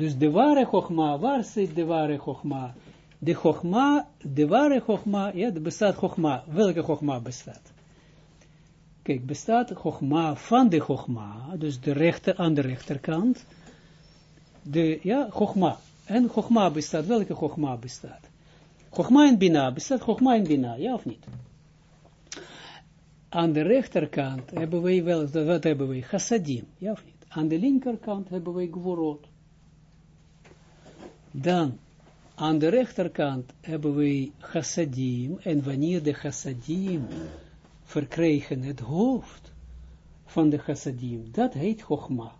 [SPEAKER 1] Dus de ware Chogma, waar zit de ware Chogma? De Chogma, de ware Chogma, ja, er bestaat Chogma. Welke Chogma bestaat? Kijk, bestaat Chogma van de Chogma, dus de rechter, aan de rechterkant. De, ja, Chogma. En Chogma bestaat, welke Chogma bestaat? Chogma en Bina, bestaat Chogma en Bina, ja of niet? Aan de rechterkant hebben wij wel, wat hebben wij? Chassadim, ja of niet? Aan de linkerkant hebben wij Gvorot. Dan, aan de rechterkant hebben we chassadim, en wanneer de chassadim verkrijgen het hoofd van de chassadim, dat heet chogma.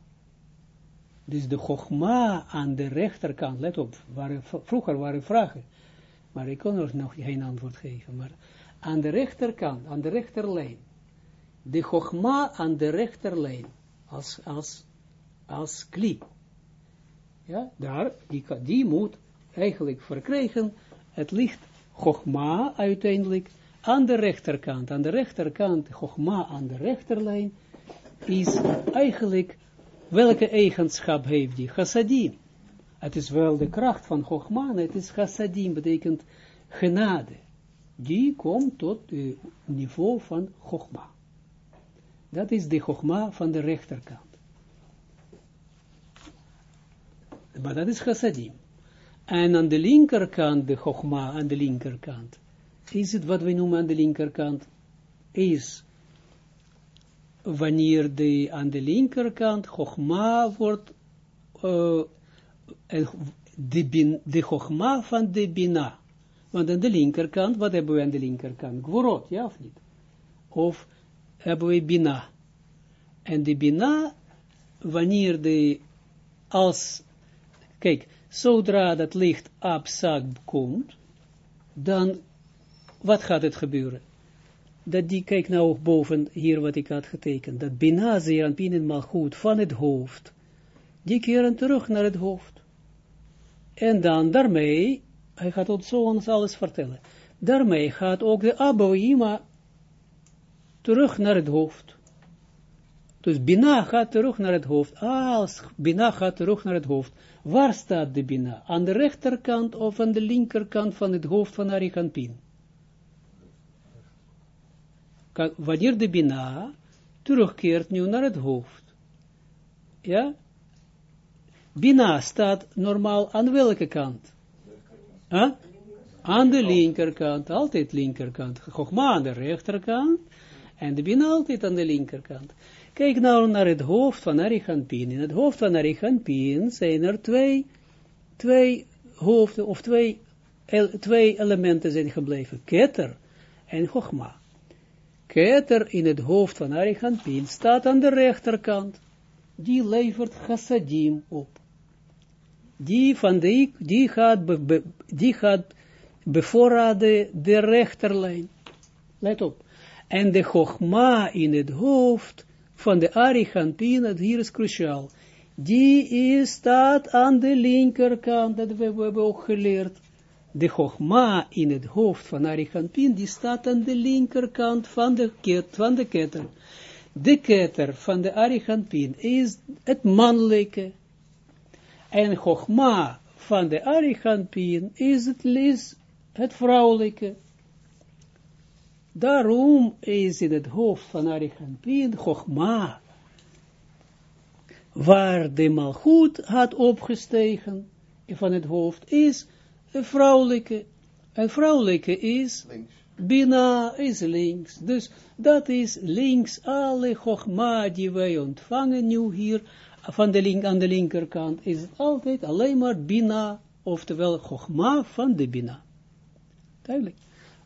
[SPEAKER 1] Dus de chogma aan de rechterkant, let op, vroeger waren vragen, maar ik kon er nog geen antwoord geven, maar aan de rechterkant, aan de rechterlijn, de chogma aan de rechterlijn, als, als, als kli, ja, daar, die, moet eigenlijk verkrijgen het licht Chogma uiteindelijk aan de rechterkant. Aan de rechterkant, Chogma aan de rechterlijn, is eigenlijk, welke eigenschap heeft die? Chassadim. Het is wel de kracht van Chogma, het is chassadim, betekent genade. Die komt tot het niveau van Chogma. Dat is de Chogma van de rechterkant. Maar dat is chassadim. En aan de linkerkant, de chogma aan de linkerkant, is het wat we noemen aan de linkerkant, is wanneer de, aan de linkerkant chogma wordt, uh, de, de chogma van de bina. Want aan de linkerkant, wat hebben we aan de linkerkant? Gvorot, ja of niet? Of hebben we bina? En de Bina, wanneer de, als, kijk, zodra dat licht abzak komt, dan, wat gaat het gebeuren? Dat die, kijk nou boven, hier wat ik had getekend, dat Bina, Zeranpin en Malchut van het hoofd, die keren terug naar het hoofd. En dan daarmee, hij gaat ons zo ons alles vertellen, daarmee gaat ook de Aboima terug naar het hoofd. Dus Bina gaat terug naar het hoofd. Als Bina gaat terug naar het hoofd. Waar staat de Bina? Aan de rechterkant of aan de linkerkant van het hoofd van Ariganpin? Wanneer de Bina terugkeert nu naar het hoofd. Ja? Bina staat normaal aan welke kant? Aan de linkerkant, altijd linkerkant. Chogma aan de rechterkant en de Bina altijd aan de linkerkant. Kijk nou naar het hoofd van Arichampin. In het hoofd van Arichampin zijn er twee, twee hoofden, of twee, twee elementen zijn gebleven. Keter en Chogma. Keter in het hoofd van Arichampin staat aan de rechterkant. Die levert chassadim op. Die, van die, die, gaat, die gaat bevoorraden de rechterlijn. Let op. En de Chogma in het hoofd van de Arichampin, dat hier is cruciaal, die is, staat aan de linkerkant, dat we, we hebben ook geleerd. De Chogma in het hoofd van Arichampin, die staat aan de linkerkant van de, ket, van de ketter. De ketter van de Arichampin is het mannelijke. En Chogma van de Arichampin is het, is het vrouwelijke. Daarom is in het hoofd van Arichampin Chogma, waar de malgoed had opgestegen van het hoofd, is een vrouwelijke. Een vrouwelijke is, links. Bina is links. Dus dat is links, alle Chogma die wij ontvangen nu hier, van de link, aan de linkerkant, is het altijd alleen maar Bina, oftewel Chogma van de Bina. Duidelijk.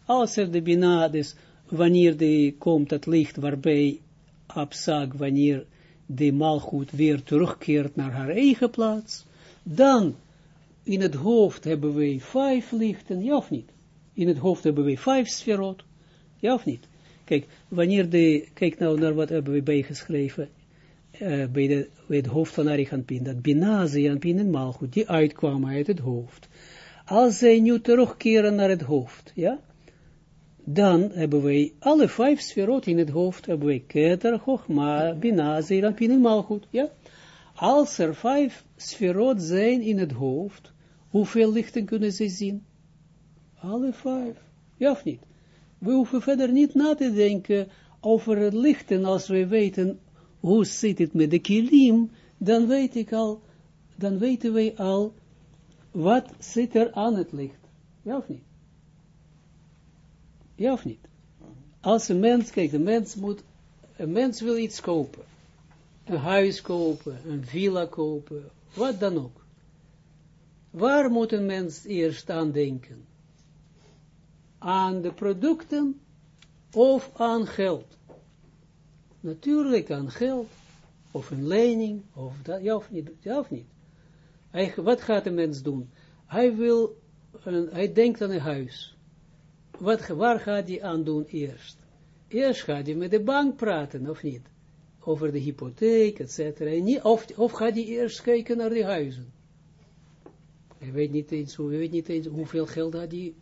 [SPEAKER 1] Als er de Bina, dus wanneer de, komt het licht waarbij Absag, wanneer de malgoed weer terugkeert naar haar eigen plaats, dan in het hoofd hebben wij vijf lichten, ja of niet? In het hoofd hebben wij vijf sferot, ja of niet? Kijk, wanneer de, kijk nou naar wat hebben we bijgeschreven, uh, bij, de, bij het hoofd van Ariganpin, dat Binazi en Pin en Malchut, die uitkwamen uit het hoofd. Als zij nu terugkeren naar het hoofd, ja, dan hebben wij alle vijf sferot in het hoofd, hebben wij Keter, Chochma, Bina, Zeran, Pin en Malchut, ja. Als er vijf sferot zijn in het hoofd, hoeveel lichten kunnen ze zien? Alle vijf, ja of niet? We hoeven verder niet na te denken over het lichten, als we weten hoe zit het met de kilim, dan weet ik al, dan weten wij al, wat zit er aan het licht. Ja of niet? Ja of niet? Als een mens, kijk, een mens moet, een mens wil iets kopen. Een huis kopen, een villa kopen, wat dan ook. Waar moet een mens eerst aan denken? Aan de producten of aan geld? Natuurlijk aan geld, of een lening, of dat, ja of niet, ja of niet. Hij, wat gaat een mens doen? Hij wil, een, hij denkt aan een huis. Wat, waar gaat hij aan doen eerst? Eerst gaat hij met de bank praten, of niet? Over de hypotheek, et cetera. Of, of gaat hij eerst kijken naar de huizen? Hij weet niet eens, hij weet niet eens hoeveel geld hij,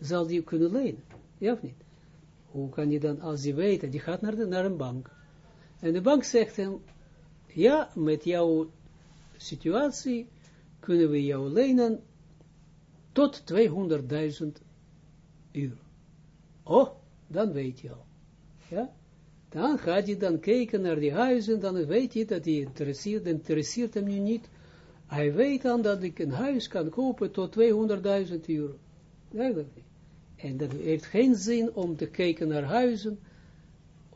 [SPEAKER 1] zal hij kunnen lenen. Ja of niet? Hoe kan hij dan, als hij weet, die gaat naar, de, naar een bank. En de bank zegt hem, ja, met jouw situatie kunnen we jou lenen tot 200.000 euro. Oh, dan weet je al. Ja? Dan gaat hij dan kijken naar die huizen, dan weet je dat hij interesseert, interesseert hem niet. Hij weet dan dat ik een huis kan kopen tot 200.000 euro. En dat heeft geen zin om te kijken naar huizen,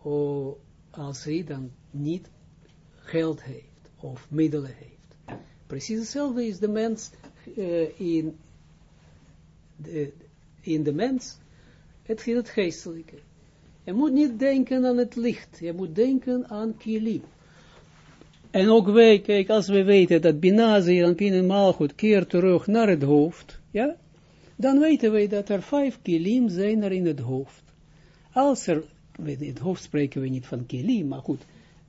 [SPEAKER 1] oh, als hij dan niet geld heeft, of middelen heeft. Precies hetzelfde is de mens uh, in, de, in de mens, het het geestelijke. Je moet niet denken aan het licht. Je moet denken aan kilim. En ook wij, kijk, als we weten dat Bina, Zeranpin en Malchut keert terug naar het hoofd, ja, dan weten wij dat er vijf kilim zijn er in het hoofd. Als er, in het hoofd spreken we niet van kilim, maar goed,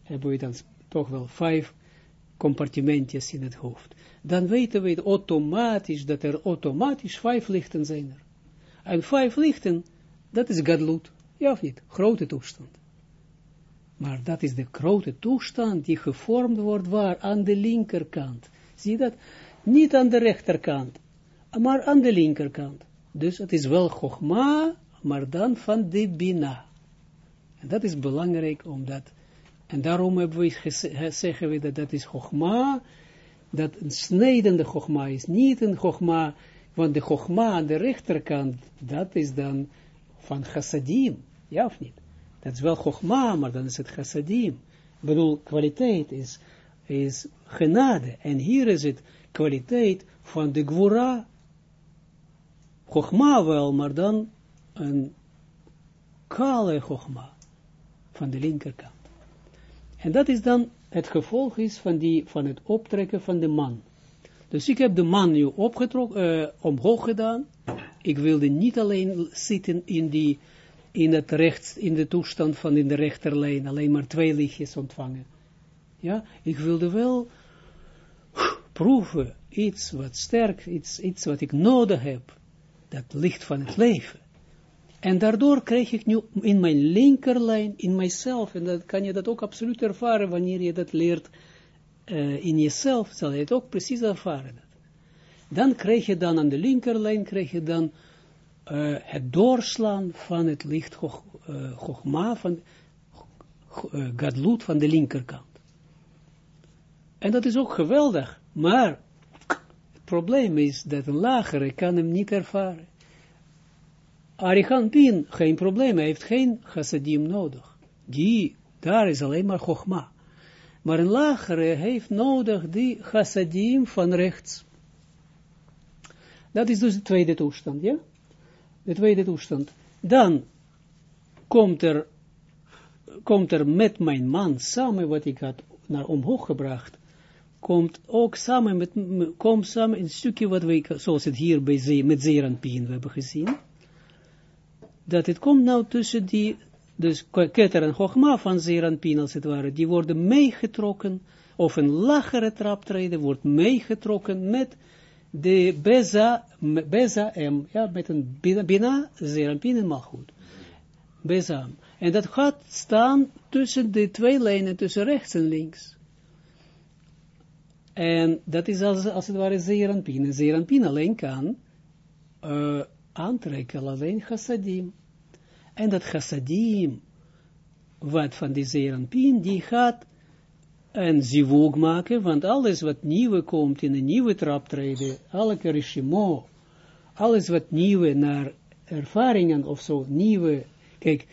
[SPEAKER 1] hebben we dan toch wel vijf compartimentjes in het hoofd. Dan weten we automatisch dat er automatisch vijf lichten zijn er. En vijf lichten, dat is gadlut. Ja of niet? Grote toestand. Maar dat is de grote toestand die gevormd wordt waar? Aan de linkerkant. Zie je dat? Niet aan de rechterkant, maar aan de linkerkant. Dus het is wel Chogma, maar dan van de Bina. En dat is belangrijk, omdat, en daarom hebben we zeggen we dat dat is Chogma, dat een snijdende Chogma is, niet een Chogma, want de Chogma aan de rechterkant, dat is dan van Chassadim, ja of niet? Dat is wel Chogma, maar dan is het Chassadim. Ik bedoel, kwaliteit is, is genade, en hier is het kwaliteit van de Gwura, Chogma wel, maar dan een kale Chogma van de linkerkant. En dat is dan het gevolg is van, die, van het optrekken van de man. Dus ik heb de man nu opgetrokken, uh, omhoog gedaan. Ik wilde niet alleen zitten in, die, in, het rechts, in de toestand van in de rechterlijn, alleen maar twee lichtjes ontvangen. Ja, ik wilde wel proeven, iets wat sterk, iets, iets wat ik nodig heb dat licht van het leven. En daardoor krijg ik nu in mijn linkerlijn, in mijzelf, en dat kan je dat ook absoluut ervaren wanneer je dat leert uh, in jezelf, zal je het ook precies ervaren. Dan krijg je dan aan de linkerlijn, krijg je dan uh, het doorslaan van het licht uh, van uh, Gadlut van de linkerkant. En dat is ook geweldig, maar probleem is dat een lagere kan hem niet ervaren. Pin, geen probleem, hij heeft geen chassadim nodig. Die, daar is alleen maar chogma. Maar een lagere heeft nodig die chassadim van rechts. Dat is dus de tweede toestand, ja? De tweede toestand. Dan komt er, komt er met mijn man samen, wat ik had naar omhoog gebracht, komt ook samen met, komt samen een stukje wat we, zoals het hier bij ze, met Zeranpien we hebben gezien, dat het komt nou tussen die, dus Keter en Chogma van Zeranpien als het ware, die worden meegetrokken, of een lagere traptreden wordt meegetrokken met de Beza, Beza M, ja, met een Bina, Zeranpien en Malchut. Beza. En dat gaat staan tussen de twee lijnen, tussen rechts en links. En dat is als, als het ware Zeeranpin. En Zeeranpin alleen kan uh, aantrekken, alleen chassadim. En dat chassadim, wat van die Zeeranpin, die gaat een zivug maken, want alles wat nieuwe komt in een nieuwe traptreden, alle karishimo, alles wat nieuwe naar ervaringen of zo, nieuwe, kijk,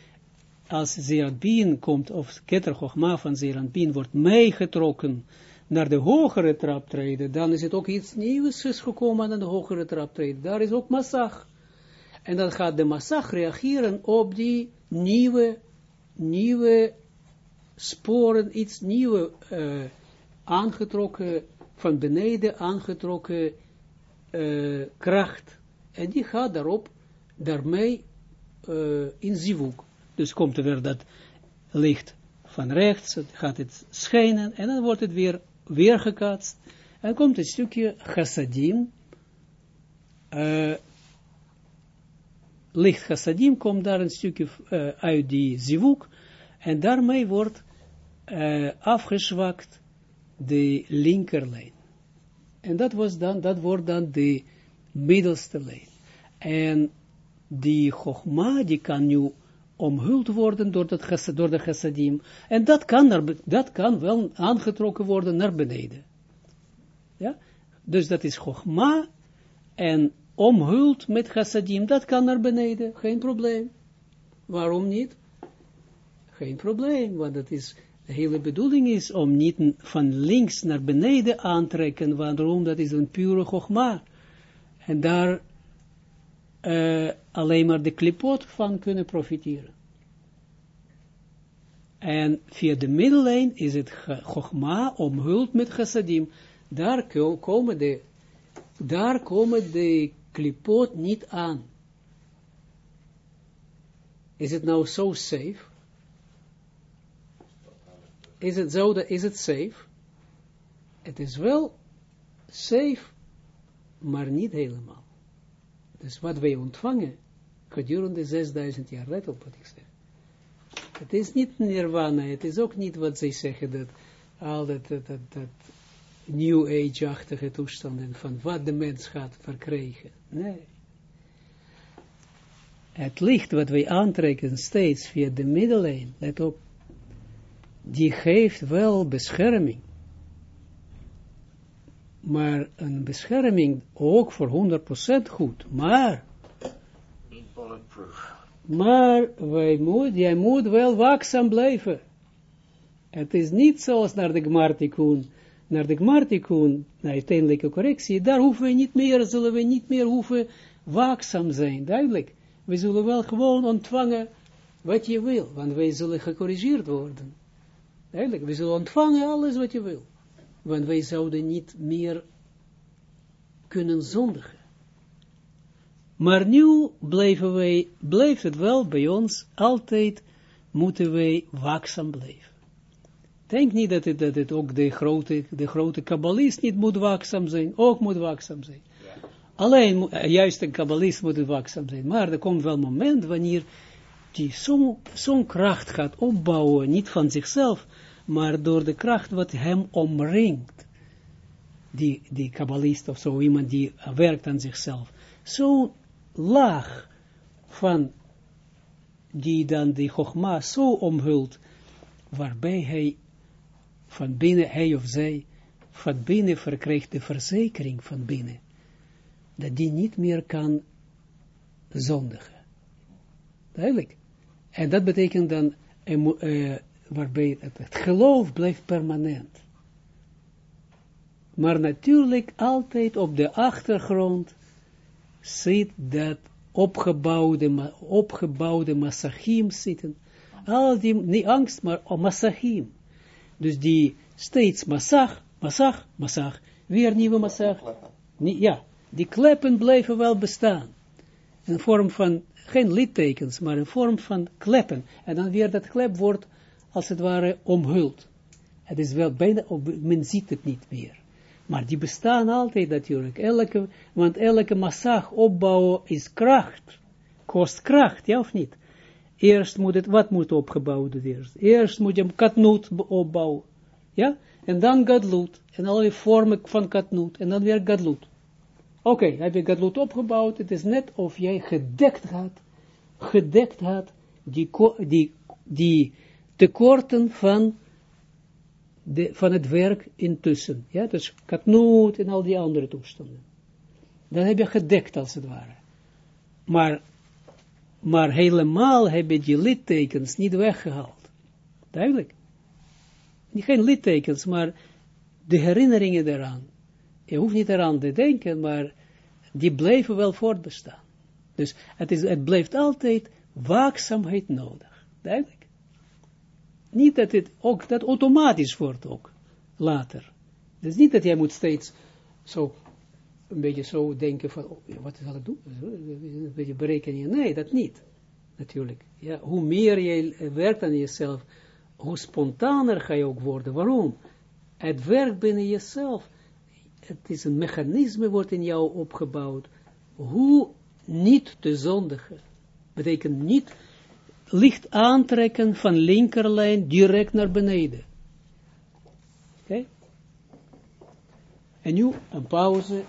[SPEAKER 1] als Zeranpin komt, of Keter van Zeranpin wordt meegetrokken, naar de hogere traptreden, dan is het ook iets nieuws is gekomen aan de hogere traptreden. Daar is ook massag. En dan gaat de massag reageren op die nieuwe, nieuwe sporen, iets nieuwe uh, aangetrokken, van beneden aangetrokken uh, kracht. En die gaat daarop, daarmee uh, in zivuk. Dus komt er weer dat licht van rechts, gaat het schijnen en dan wordt het weer weergekaatst. En komt een stukje chassadim, licht chassadim komt daar een stukje uh, uit die zivuk, en daarmee wordt uh, afgezwakt de linkerlijn. En dat, was dan, dat wordt dan de middelste lijn. En die chogma, die kan nu omhuld worden door, door de chassadim. En dat kan, dat kan wel aangetrokken worden naar beneden. Ja? Dus dat is chogma en omhuld met chassadim, dat kan naar beneden, geen probleem. Waarom niet? Geen probleem, want dat is, de hele bedoeling is om niet van links naar beneden aantrekken, waarom? Dat is een pure chogma. En daar uh, alleen maar de klipot van kunnen profiteren. En via de middellijn is het Chogma omhuld met chassadim. Daar komen de, daar komen de klipot niet aan. Is het nou zo safe? Is het zo, is het safe? Het is wel safe, maar niet helemaal. Dus wat wij ontvangen, gedurende 6000 jaar, let op wat ik zeg. Het is niet nirvana, het is ook niet wat zij zeggen, dat al dat, dat, dat, dat new age-achtige toestanden van wat de mens gaat verkrijgen. Nee. Het licht wat wij aantrekken steeds via de middellijn, let op, die geeft wel bescherming. Maar een bescherming ook voor 100% goed. Maar, maar wij moet, jij moet wel waakzaam blijven. Het is niet zoals naar de Gmartikun. Naar de Gmartikun, naar uiteindelijke correctie, daar hoeven we niet meer, zullen we niet meer hoeven waakzaam zijn, duidelijk. We zullen wel gewoon ontvangen wat je wil, want wij zullen gecorrigeerd worden. Duidelijk, we zullen ontvangen alles wat je wil. Want wij zouden niet meer kunnen zondigen. Maar nu blijven wij, blijft het wel bij ons, altijd moeten wij waakzaam blijven. Denk niet dat het, dat het ook de grote, de grote kabbalist niet moet waakzaam zijn, ook moet waakzaam zijn. Alleen, eh, juist een kabbalist moet waakzaam zijn, maar er komt wel een moment wanneer die zo'n zo kracht gaat opbouwen, niet van zichzelf, maar door de kracht wat hem omringt. Die, die kabbalist of zo, iemand die werkt aan zichzelf. Zo laag van die dan die Chogma zo omhult, waarbij hij van binnen, hij of zij, van binnen verkrijgt de verzekering van binnen, dat die niet meer kan zondigen. Duidelijk. En dat betekent dan, uh, waarbij het, het geloof blijft permanent. Maar natuurlijk altijd op de achtergrond zit dat opgebouwde, opgebouwde massachim zitten. Al die, niet angst, maar massachim. Dus die steeds massach, massach, massach, weer nieuwe massach. Ja, die kleppen blijven wel bestaan. In vorm van, geen littekens, maar in vorm van kleppen. En dan weer dat klep wordt als het ware omhuld. Het is wel bijna, men ziet het niet meer. Maar die bestaan altijd natuurlijk. Elke, want elke massag opbouwen is kracht. Kost kracht, ja of niet? Eerst moet het, wat moet opgebouwd worden eerst? moet je katnoot opbouwen. Ja? En dan gadloed. En allerlei vormen van katnoot. En dan weer gadloed. Oké, heb je gadloed opgebouwd. Het is net of jij gedekt had. Gedekt had. Die, die, die tekorten van, de, van het werk intussen. Ja, dus katnoot en al die andere toestanden. Dan heb je gedekt als het ware. Maar, maar helemaal heb je die littekens niet weggehaald. Duidelijk. Geen littekens, maar de herinneringen eraan. Je hoeft niet eraan te denken, maar die blijven wel voortbestaan. Dus het, is, het blijft altijd waakzaamheid nodig. Duidelijk. Niet dat het ook, dat automatisch wordt ook, later. Dus niet dat jij moet steeds zo, een beetje zo denken van, oh, wat zal ik doen? Een beetje berekeningen. Nee, dat niet. Natuurlijk. Ja, hoe meer je werkt aan jezelf, hoe spontaner ga je ook worden. Waarom? Het werkt binnen jezelf. Het is een mechanisme wordt in jou opgebouwd. Hoe niet te zondigen. Betekent niet licht aantrekken van linkerlijn direct naar beneden. Oké? En nu een pauze.